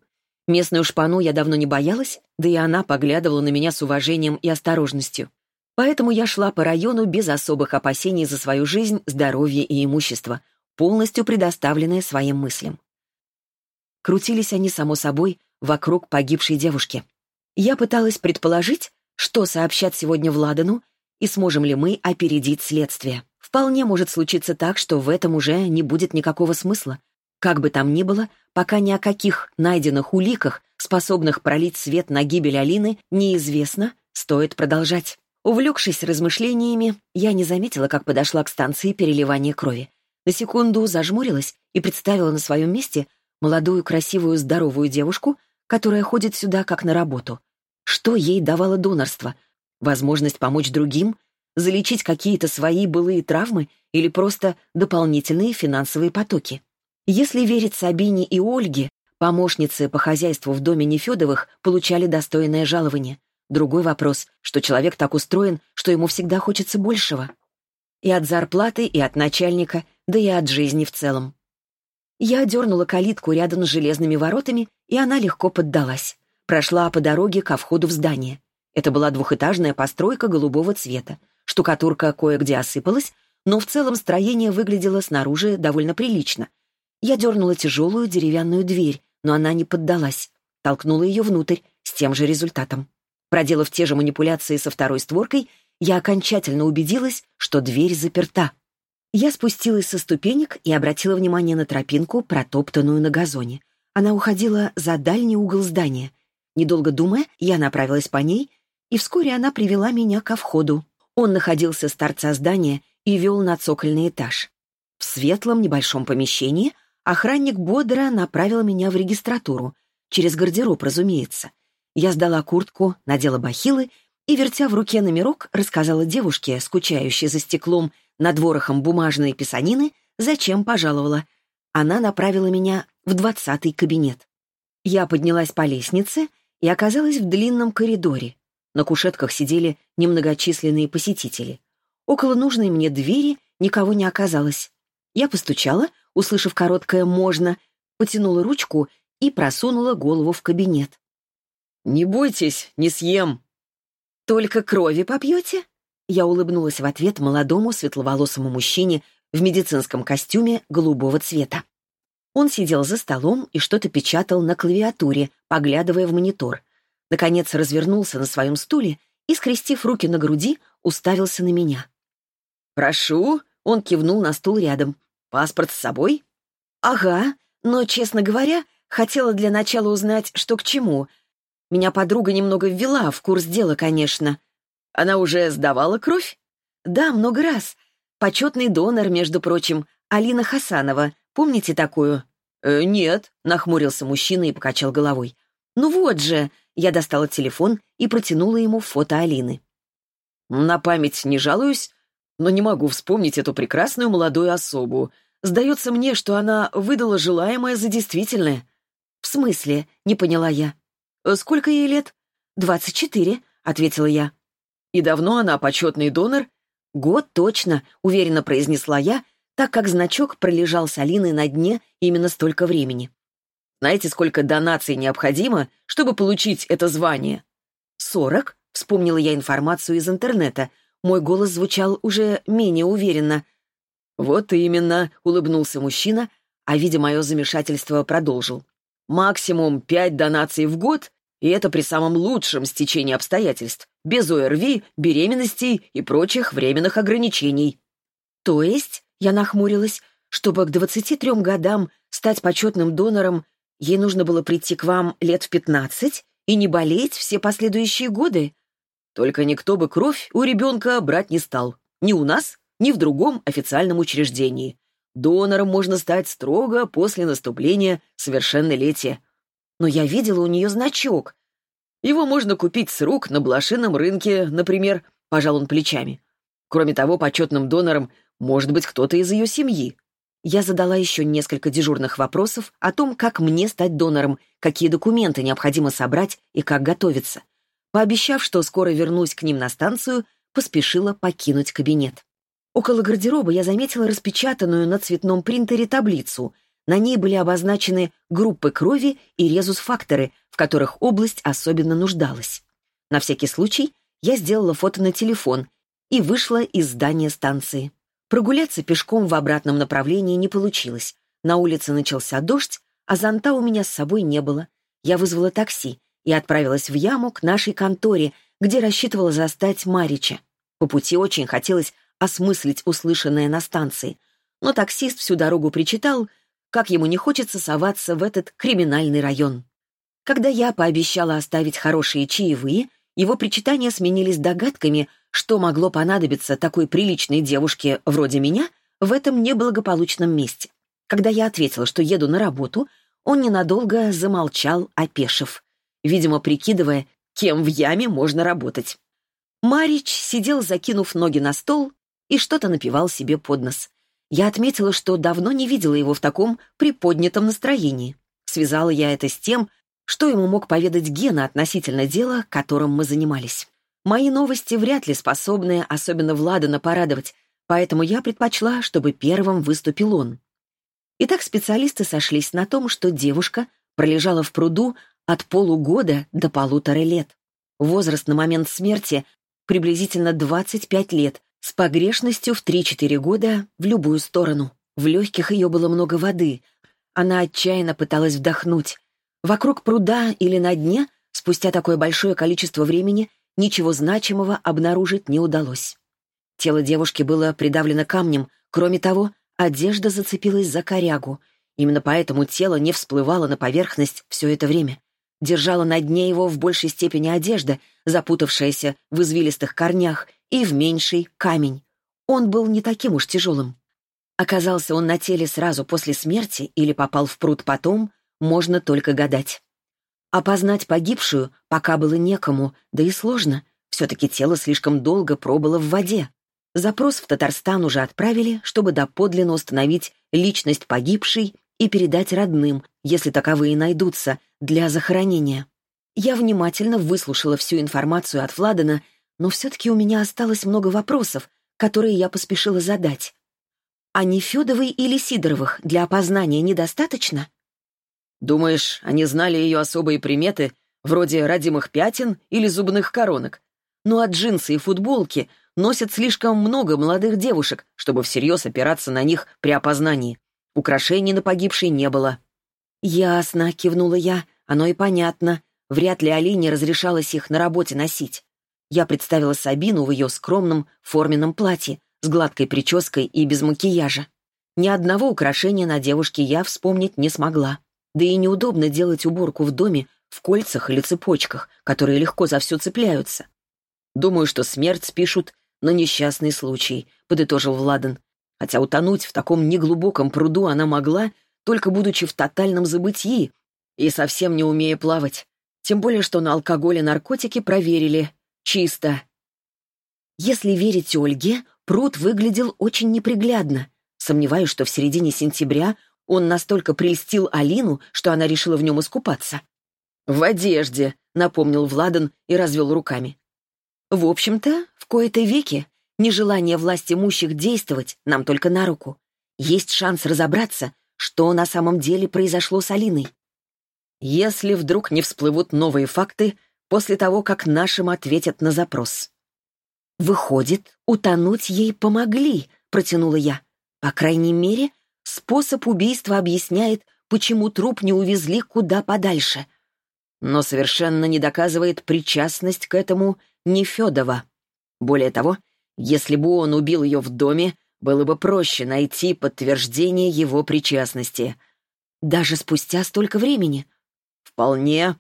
Местную шпану я давно не боялась, да и она поглядывала на меня с уважением и осторожностью. Поэтому я шла по району без особых опасений за свою жизнь, здоровье и имущество, полностью предоставленная своим мыслям. Крутились они, само собой, вокруг погибшей девушки. Я пыталась предположить, что сообщат сегодня Владану и сможем ли мы опередить следствие. Вполне может случиться так, что в этом уже не будет никакого смысла. Как бы там ни было, пока ни о каких найденных уликах, способных пролить свет на гибель Алины, неизвестно, стоит продолжать. Увлекшись размышлениями, я не заметила, как подошла к станции переливания крови. На секунду зажмурилась и представила на своем месте молодую, красивую, здоровую девушку, которая ходит сюда как на работу. Что ей давало донорство? Возможность помочь другим? Залечить какие-то свои былые травмы или просто дополнительные финансовые потоки? Если верить Сабине и Ольге, помощницы по хозяйству в доме Нефедовых получали достойное жалование. Другой вопрос, что человек так устроен, что ему всегда хочется большего. И от зарплаты, и от начальника, да и от жизни в целом. Я дернула калитку рядом с железными воротами, и она легко поддалась прошла по дороге ко входу в здание. Это была двухэтажная постройка голубого цвета. Штукатурка кое-где осыпалась, но в целом строение выглядело снаружи довольно прилично. Я дернула тяжелую деревянную дверь, но она не поддалась. Толкнула ее внутрь с тем же результатом. Проделав те же манипуляции со второй створкой, я окончательно убедилась, что дверь заперта. Я спустилась со ступенек и обратила внимание на тропинку, протоптанную на газоне. Она уходила за дальний угол здания. Недолго думая, я направилась по ней, и вскоре она привела меня ко входу. Он находился с торца здания и вел на цокольный этаж. В светлом небольшом помещении охранник бодро направил меня в регистратуру, через гардероб, разумеется. Я сдала куртку, надела бахилы и, вертя в руке номерок, рассказала девушке, скучающей за стеклом над ворохом бумажной писанины, зачем пожаловала. Она направила меня в двадцатый кабинет. Я поднялась по лестнице и оказалась в длинном коридоре. На кушетках сидели немногочисленные посетители. Около нужной мне двери никого не оказалось. Я постучала, услышав короткое «можно», потянула ручку и просунула голову в кабинет. «Не бойтесь, не съем». «Только крови попьете?» Я улыбнулась в ответ молодому светловолосому мужчине в медицинском костюме голубого цвета. Он сидел за столом и что-то печатал на клавиатуре, поглядывая в монитор. Наконец развернулся на своем стуле и, скрестив руки на груди, уставился на меня. «Прошу», — он кивнул на стул рядом. «Паспорт с собой?» «Ага, но, честно говоря, хотела для начала узнать, что к чему. Меня подруга немного ввела в курс дела, конечно. Она уже сдавала кровь? Да, много раз. Почетный донор, между прочим, Алина Хасанова. Помните такую? Э, нет, нахмурился мужчина и покачал головой. Ну вот же, я достала телефон и протянула ему фото Алины. На память не жалуюсь, но не могу вспомнить эту прекрасную молодую особу. Сдается мне, что она выдала желаемое за действительное. В смысле? Не поняла я. Э, сколько ей лет? «Двадцать четыре», — ответила я. «И давно она почетный донор?» «Год точно», — уверенно произнесла я, так как значок пролежал с Алиной на дне именно столько времени. «Знаете, сколько донаций необходимо, чтобы получить это звание?» «Сорок», — вспомнила я информацию из интернета. Мой голос звучал уже менее уверенно. «Вот именно», — улыбнулся мужчина, а, видя мое замешательство, продолжил. «Максимум пять донаций в год и это при самом лучшем стечении обстоятельств, без ОРВИ, беременностей и прочих временных ограничений. То есть, я нахмурилась, чтобы к 23 годам стать почетным донором, ей нужно было прийти к вам лет в 15 и не болеть все последующие годы? Только никто бы кровь у ребенка брать не стал. Ни у нас, ни в другом официальном учреждении. Донором можно стать строго после наступления совершеннолетия но я видела у нее значок. Его можно купить с рук на блошином рынке, например, пожал он плечами. Кроме того, почетным донором может быть кто-то из ее семьи. Я задала еще несколько дежурных вопросов о том, как мне стать донором, какие документы необходимо собрать и как готовиться. Пообещав, что скоро вернусь к ним на станцию, поспешила покинуть кабинет. Около гардероба я заметила распечатанную на цветном принтере таблицу — на ней были обозначены группы крови и резус-факторы, в которых область особенно нуждалась. На всякий случай я сделала фото на телефон и вышла из здания станции. Прогуляться пешком в обратном направлении не получилось. На улице начался дождь, а зонта у меня с собой не было. Я вызвала такси и отправилась в яму к нашей конторе, где рассчитывала застать Марича. По пути очень хотелось осмыслить услышанное на станции, но таксист всю дорогу причитал, как ему не хочется соваться в этот криминальный район. Когда я пообещала оставить хорошие чаевые, его причитания сменились догадками, что могло понадобиться такой приличной девушке вроде меня в этом неблагополучном месте. Когда я ответила, что еду на работу, он ненадолго замолчал, опешив, видимо, прикидывая, кем в яме можно работать. Марич сидел, закинув ноги на стол, и что-то напивал себе под нос. Я отметила, что давно не видела его в таком приподнятом настроении. Связала я это с тем, что ему мог поведать Гена относительно дела, которым мы занимались. Мои новости вряд ли способны, особенно Владана, порадовать, поэтому я предпочла, чтобы первым выступил он. Итак, специалисты сошлись на том, что девушка пролежала в пруду от полугода до полутора лет. Возраст на момент смерти приблизительно 25 лет, с погрешностью в 3-4 года в любую сторону. В легких ее было много воды. Она отчаянно пыталась вдохнуть. Вокруг пруда или на дне, спустя такое большое количество времени, ничего значимого обнаружить не удалось. Тело девушки было придавлено камнем. Кроме того, одежда зацепилась за корягу. Именно поэтому тело не всплывало на поверхность все это время. Держала на дне его в большей степени одежда, запутавшаяся в извилистых корнях, и в меньший камень. Он был не таким уж тяжелым. Оказался он на теле сразу после смерти или попал в пруд потом, можно только гадать. Опознать погибшую пока было некому, да и сложно. Все-таки тело слишком долго пробыло в воде. Запрос в Татарстан уже отправили, чтобы доподлинно установить личность погибшей и передать родным, если таковые найдутся, для захоронения. Я внимательно выслушала всю информацию от Владана но все-таки у меня осталось много вопросов, которые я поспешила задать. А не Федовой или Сидоровых для опознания недостаточно? Думаешь, они знали ее особые приметы, вроде родимых пятен или зубных коронок. Ну а джинсы и футболки носят слишком много молодых девушек, чтобы всерьез опираться на них при опознании. Украшений на погибшей не было. «Ясно», — кивнула я, — «оно и понятно. Вряд ли Алине разрешалось их на работе носить». Я представила Сабину в ее скромном форменном платье, с гладкой прической и без макияжа. Ни одного украшения на девушке я вспомнить не смогла. Да и неудобно делать уборку в доме в кольцах или цепочках, которые легко за все цепляются. «Думаю, что смерть спишут на несчастный случай», — подытожил Владан. Хотя утонуть в таком неглубоком пруду она могла, только будучи в тотальном забытии и совсем не умея плавать. Тем более, что на алкоголь и наркотики проверили. Чисто. Если верить Ольге, пруд выглядел очень неприглядно. Сомневаюсь, что в середине сентября он настолько прельстил Алину, что она решила в нем искупаться. «В одежде», — напомнил Владан и развел руками. «В общем-то, в кои-то веки нежелание власти имущих действовать нам только на руку. Есть шанс разобраться, что на самом деле произошло с Алиной. Если вдруг не всплывут новые факты после того, как нашим ответят на запрос. «Выходит, утонуть ей помогли», — протянула я. «По крайней мере, способ убийства объясняет, почему труп не увезли куда подальше. Но совершенно не доказывает причастность к этому Нефедова. Более того, если бы он убил ее в доме, было бы проще найти подтверждение его причастности. Даже спустя столько времени. Вполне.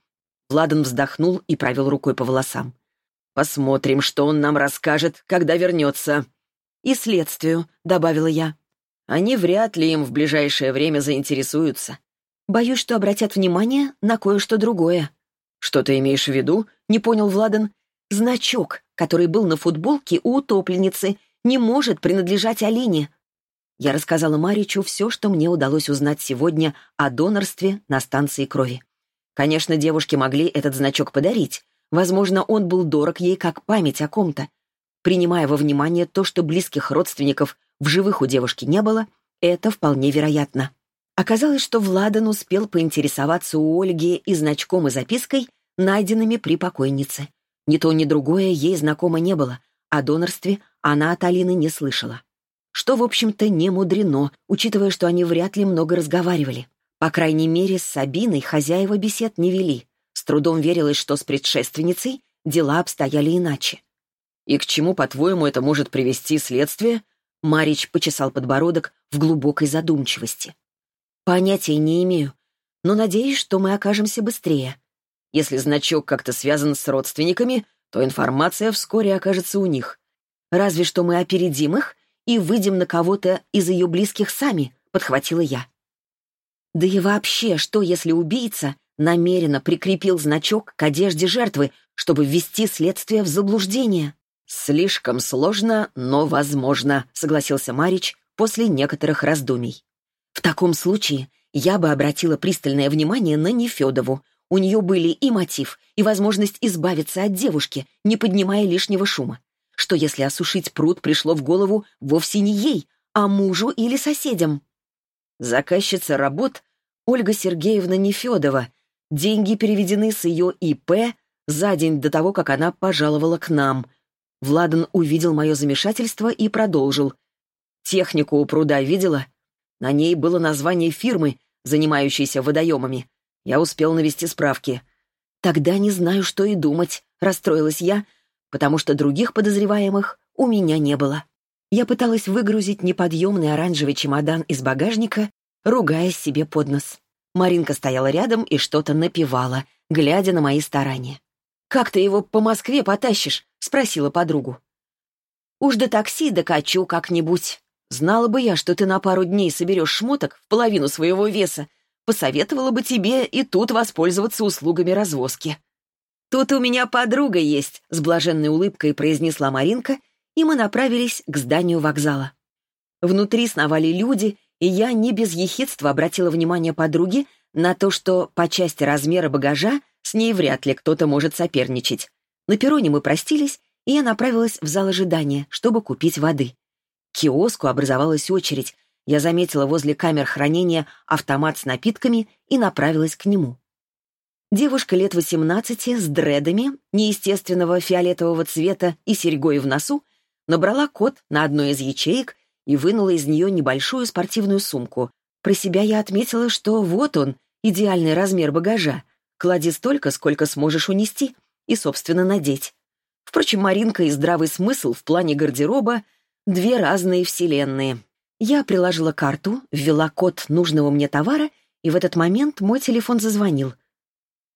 Владан вздохнул и провел рукой по волосам. Посмотрим, что он нам расскажет, когда вернется. И следствию, добавила я. Они вряд ли им в ближайшее время заинтересуются. Боюсь, что обратят внимание на кое-что другое. Что ты имеешь в виду? Не понял Владан. Значок, который был на футболке у утопленницы, не может принадлежать Алине. Я рассказала Маричу все, что мне удалось узнать сегодня о донорстве на станции крови. Конечно, девушки могли этот значок подарить. Возможно, он был дорог ей как память о ком-то. Принимая во внимание то, что близких родственников в живых у девушки не было, это вполне вероятно. Оказалось, что Владан успел поинтересоваться у Ольги и значком и запиской, найденными при покойнице. Ни то, ни другое ей знакомо не было. О донорстве она от Алины не слышала. Что, в общем-то, не мудрено, учитывая, что они вряд ли много разговаривали. По крайней мере, с Сабиной хозяева бесед не вели. С трудом верилось, что с предшественницей дела обстояли иначе. «И к чему, по-твоему, это может привести следствие?» Марич почесал подбородок в глубокой задумчивости. «Понятия не имею, но надеюсь, что мы окажемся быстрее. Если значок как-то связан с родственниками, то информация вскоре окажется у них. Разве что мы опередим их и выйдем на кого-то из ее близких сами, подхватила я. Да и вообще, что если убийца намеренно прикрепил значок к одежде жертвы, чтобы ввести следствие в заблуждение? «Слишком сложно, но возможно», — согласился Марич после некоторых раздумий. «В таком случае я бы обратила пристальное внимание на Нефедову. У нее были и мотив, и возможность избавиться от девушки, не поднимая лишнего шума. Что если осушить пруд пришло в голову вовсе не ей, а мужу или соседям? Заказчица работ Ольга Сергеевна Нефедова. Деньги переведены с ее ИП за день до того, как она пожаловала к нам. Владан увидел мое замешательство и продолжил. Технику у пруда видела? На ней было название фирмы, занимающейся водоемами. Я успел навести справки. «Тогда не знаю, что и думать», — расстроилась я, потому что других подозреваемых у меня не было. Я пыталась выгрузить неподъемный оранжевый чемодан из багажника, ругаясь себе под нос. Маринка стояла рядом и что-то напевала, глядя на мои старания. «Как ты его по Москве потащишь?» — спросила подругу. «Уж до такси докачу как-нибудь. Знала бы я, что ты на пару дней соберешь шмоток в половину своего веса, посоветовала бы тебе и тут воспользоваться услугами развозки». «Тут у меня подруга есть», — с блаженной улыбкой произнесла Маринка, и мы направились к зданию вокзала. Внутри сновали люди, и я не без ехидства обратила внимание подруги на то, что по части размера багажа с ней вряд ли кто-то может соперничать. На перроне мы простились, и я направилась в зал ожидания, чтобы купить воды. К киоску образовалась очередь, я заметила возле камер хранения автомат с напитками и направилась к нему. Девушка лет 18 с дредами, неестественного фиолетового цвета и серьгой в носу, набрала код на одной из ячеек и вынула из нее небольшую спортивную сумку. Про себя я отметила, что вот он, идеальный размер багажа. Клади столько, сколько сможешь унести и, собственно, надеть. Впрочем, Маринка и здравый смысл в плане гардероба — две разные вселенные. Я приложила карту, ввела код нужного мне товара, и в этот момент мой телефон зазвонил.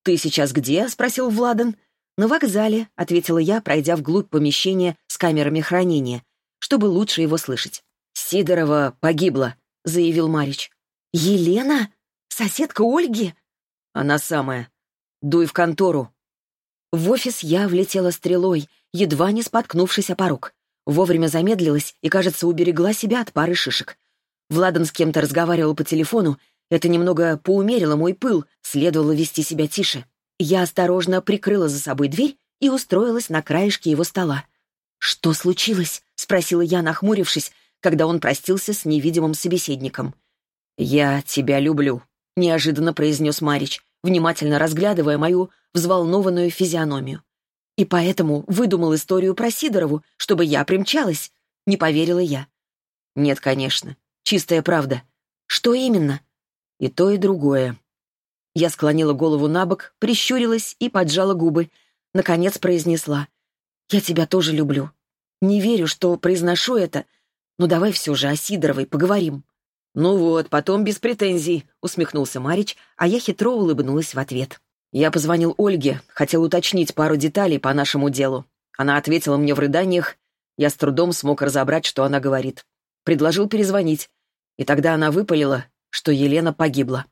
«Ты сейчас где?» — спросил Владан. «На вокзале», — ответила я, пройдя вглубь помещения с камерами хранения, чтобы лучше его слышать. «Сидорова погибла», — заявил Марич. «Елена? Соседка Ольги?» «Она самая. Дуй в контору». В офис я влетела стрелой, едва не споткнувшись о порог. Вовремя замедлилась и, кажется, уберегла себя от пары шишек. Владан с кем-то разговаривал по телефону, это немного поумерило мой пыл, следовало вести себя тише. Я осторожно прикрыла за собой дверь и устроилась на краешке его стола. «Что случилось?» — спросила я, нахмурившись, когда он простился с невидимым собеседником. «Я тебя люблю», — неожиданно произнес Марич, внимательно разглядывая мою взволнованную физиономию. «И поэтому выдумал историю про Сидорову, чтобы я примчалась», — не поверила я. «Нет, конечно. Чистая правда. Что именно?» «И то, и другое». Я склонила голову на бок, прищурилась и поджала губы. Наконец произнесла. «Я тебя тоже люблю. Не верю, что произношу это, но давай все же о Сидоровой поговорим». «Ну вот, потом без претензий», — усмехнулся Марич, а я хитро улыбнулась в ответ. Я позвонил Ольге, хотел уточнить пару деталей по нашему делу. Она ответила мне в рыданиях. Я с трудом смог разобрать, что она говорит. Предложил перезвонить. И тогда она выпалила, что Елена погибла.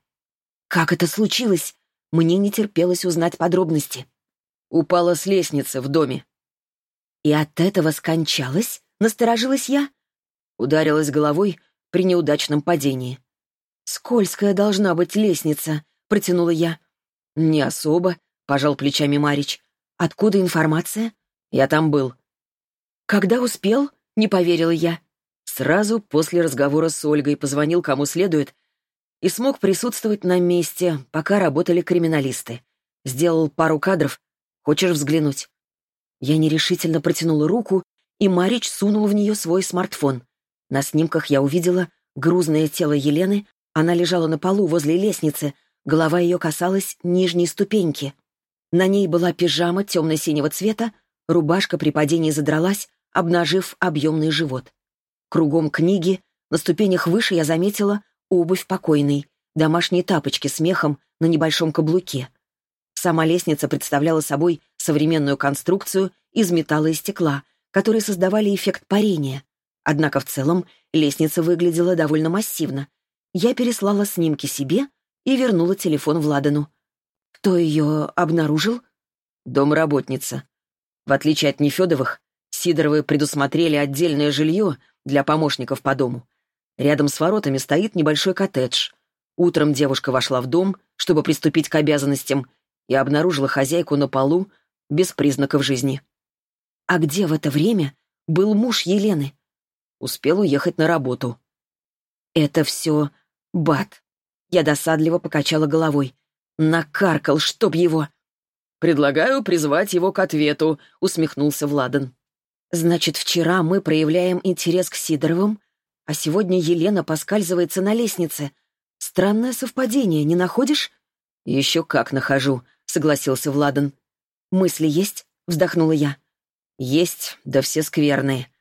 «Как это случилось?» Мне не терпелось узнать подробности. Упала с лестницы в доме. «И от этого скончалась?» — насторожилась я. Ударилась головой при неудачном падении. «Скользкая должна быть лестница», — протянула я. «Не особо», — пожал плечами Марич. «Откуда информация?» «Я там был». «Когда успел?» — не поверила я. Сразу после разговора с Ольгой позвонил кому следует и смог присутствовать на месте, пока работали криминалисты. Сделал пару кадров. Хочешь взглянуть?» Я нерешительно протянула руку, и Марич сунул в нее свой смартфон. На снимках я увидела грузное тело Елены, она лежала на полу возле лестницы, голова ее касалась нижней ступеньки. На ней была пижама темно-синего цвета, рубашка при падении задралась, обнажив объемный живот. Кругом книги, на ступенях выше я заметила обувь покойной, домашние тапочки с мехом на небольшом каблуке. Сама лестница представляла собой современную конструкцию из металла и стекла, которые создавали эффект парения. Однако в целом лестница выглядела довольно массивно. Я переслала снимки себе и вернула телефон Владану. Кто ее обнаружил? Домработница. В отличие от Нефедовых, Сидоровы предусмотрели отдельное жилье для помощников по дому. Рядом с воротами стоит небольшой коттедж. Утром девушка вошла в дом, чтобы приступить к обязанностям, и обнаружила хозяйку на полу без признаков жизни. А где в это время был муж Елены? Успел уехать на работу. Это все Бат. Я досадливо покачала головой. Накаркал, чтоб его. «Предлагаю призвать его к ответу», — усмехнулся Владан. «Значит, вчера мы проявляем интерес к Сидоровым, а сегодня Елена поскальзывается на лестнице. Странное совпадение, не находишь?» «Еще как нахожу», — согласился Владан. «Мысли есть?» — вздохнула я. «Есть, да все скверные.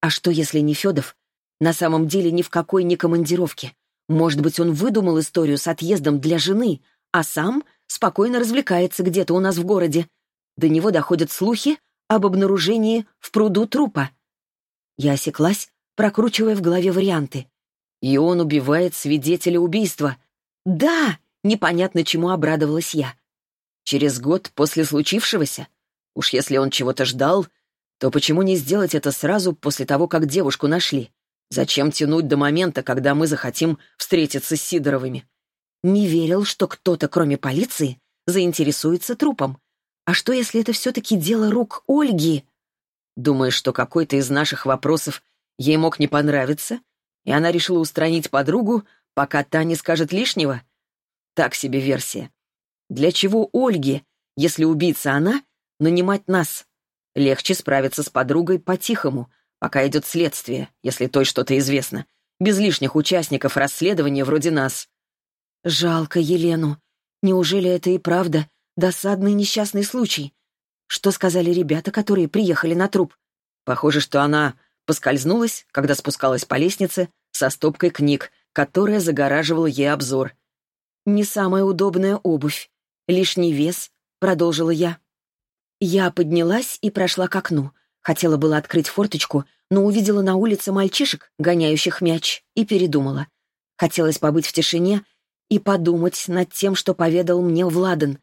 А что, если не Федов? На самом деле ни в какой не командировке. Может быть, он выдумал историю с отъездом для жены, а сам спокойно развлекается где-то у нас в городе. До него доходят слухи об обнаружении в пруду трупа. Я осеклась, прокручивая в голове варианты. И он убивает свидетеля убийства. Да, непонятно чему обрадовалась я. Через год после случившегося? Уж если он чего-то ждал, то почему не сделать это сразу после того, как девушку нашли? Зачем тянуть до момента, когда мы захотим встретиться с Сидоровыми? Не верил, что кто-то, кроме полиции, заинтересуется трупом. А что, если это все-таки дело рук Ольги? Думаешь, что какой-то из наших вопросов ей мог не понравиться, и она решила устранить подругу, пока та не скажет лишнего? Так себе версия. Для чего Ольге, если убийца она, нанимать нас? Легче справиться с подругой по-тихому, пока идет следствие, если той что-то известно, без лишних участников расследования вроде нас. Жалко Елену. Неужели это и правда досадный несчастный случай? Что сказали ребята, которые приехали на труп? Похоже, что она поскользнулась, когда спускалась по лестнице со стопкой книг, которая загораживала ей обзор. «Не самая удобная обувь. Лишний вес», — продолжила я. Я поднялась и прошла к окну. Хотела было открыть форточку, но увидела на улице мальчишек, гоняющих мяч, и передумала. Хотелось побыть в тишине и подумать над тем, что поведал мне Владан.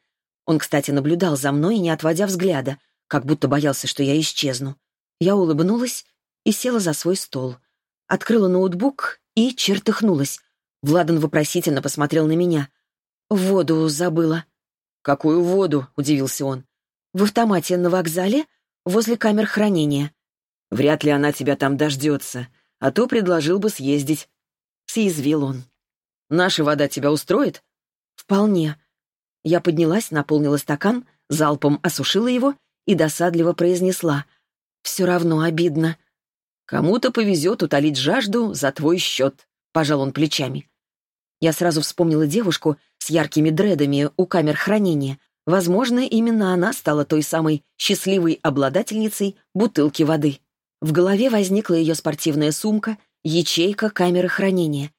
Он, кстати, наблюдал за мной, не отводя взгляда, как будто боялся, что я исчезну. Я улыбнулась и села за свой стол. Открыла ноутбук и чертыхнулась. Владан вопросительно посмотрел на меня. «Воду забыла». «Какую воду?» — удивился он. «В автомате на вокзале, возле камер хранения». «Вряд ли она тебя там дождется, а то предложил бы съездить». Съязвил он. «Наша вода тебя устроит?» «Вполне». Я поднялась, наполнила стакан, залпом осушила его и досадливо произнесла. «Все равно обидно». «Кому-то повезет утолить жажду за твой счет», — пожал он плечами. Я сразу вспомнила девушку с яркими дредами у камер хранения. Возможно, именно она стала той самой счастливой обладательницей бутылки воды. В голове возникла ее спортивная сумка, ячейка камеры хранения.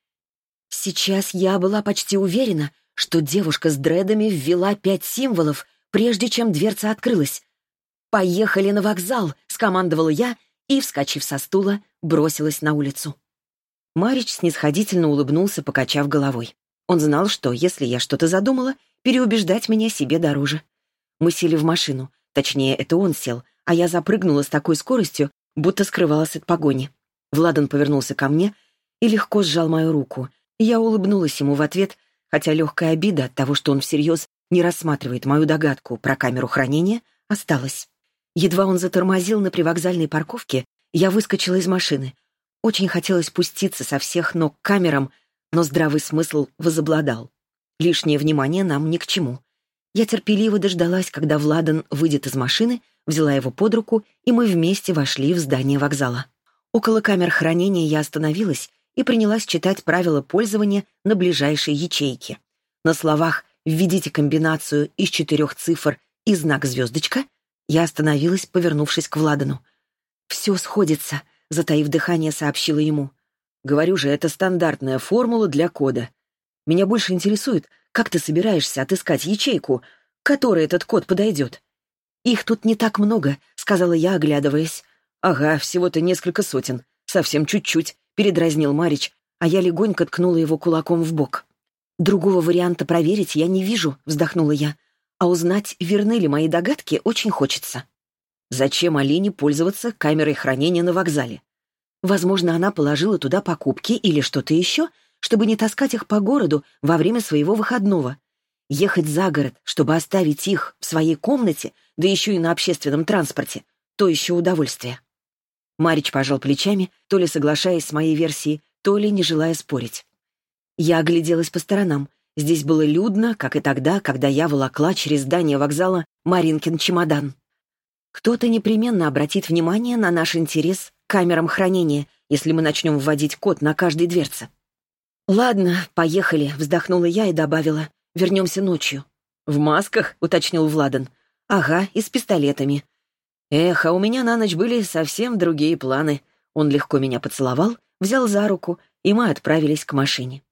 Сейчас я была почти уверена, что девушка с дредами ввела пять символов, прежде чем дверца открылась. «Поехали на вокзал!» — скомандовала я и, вскочив со стула, бросилась на улицу. Марич снисходительно улыбнулся, покачав головой. Он знал, что, если я что-то задумала, переубеждать меня себе дороже. Мы сели в машину. Точнее, это он сел, а я запрыгнула с такой скоростью, будто скрывалась от погони. Владан повернулся ко мне и легко сжал мою руку. Я улыбнулась ему в ответ, хотя легкая обида от того, что он всерьез не рассматривает мою догадку про камеру хранения, осталась. Едва он затормозил на привокзальной парковке, я выскочила из машины. Очень хотелось пуститься со всех ног к камерам, но здравый смысл возобладал. Лишнее внимание нам ни к чему. Я терпеливо дождалась, когда Владан выйдет из машины, взяла его под руку, и мы вместе вошли в здание вокзала. Около камер хранения я остановилась и принялась читать правила пользования на ближайшей ячейке. На словах «введите комбинацию из четырех цифр и знак звездочка» Я остановилась, повернувшись к Владану. «Все сходится», — затаив дыхание, сообщила ему. «Говорю же, это стандартная формула для кода. Меня больше интересует, как ты собираешься отыскать ячейку, которой этот код подойдет». «Их тут не так много», — сказала я, оглядываясь. «Ага, всего-то несколько сотен. Совсем чуть-чуть», — передразнил Марич, а я легонько ткнула его кулаком в бок. «Другого варианта проверить я не вижу», — вздохнула я а узнать, верны ли мои догадки, очень хочется. Зачем Алине пользоваться камерой хранения на вокзале? Возможно, она положила туда покупки или что-то еще, чтобы не таскать их по городу во время своего выходного. Ехать за город, чтобы оставить их в своей комнате, да еще и на общественном транспорте, то еще удовольствие. Марич пожал плечами, то ли соглашаясь с моей версией, то ли не желая спорить. Я огляделась по сторонам. Здесь было людно, как и тогда, когда я волокла через здание вокзала Маринкин чемодан. Кто-то непременно обратит внимание на наш интерес к камерам хранения, если мы начнем вводить код на каждой дверце. «Ладно, поехали», — вздохнула я и добавила. «Вернемся ночью». «В масках?» — уточнил Владан. «Ага, и с пистолетами». «Эх, а у меня на ночь были совсем другие планы». Он легко меня поцеловал, взял за руку, и мы отправились к машине.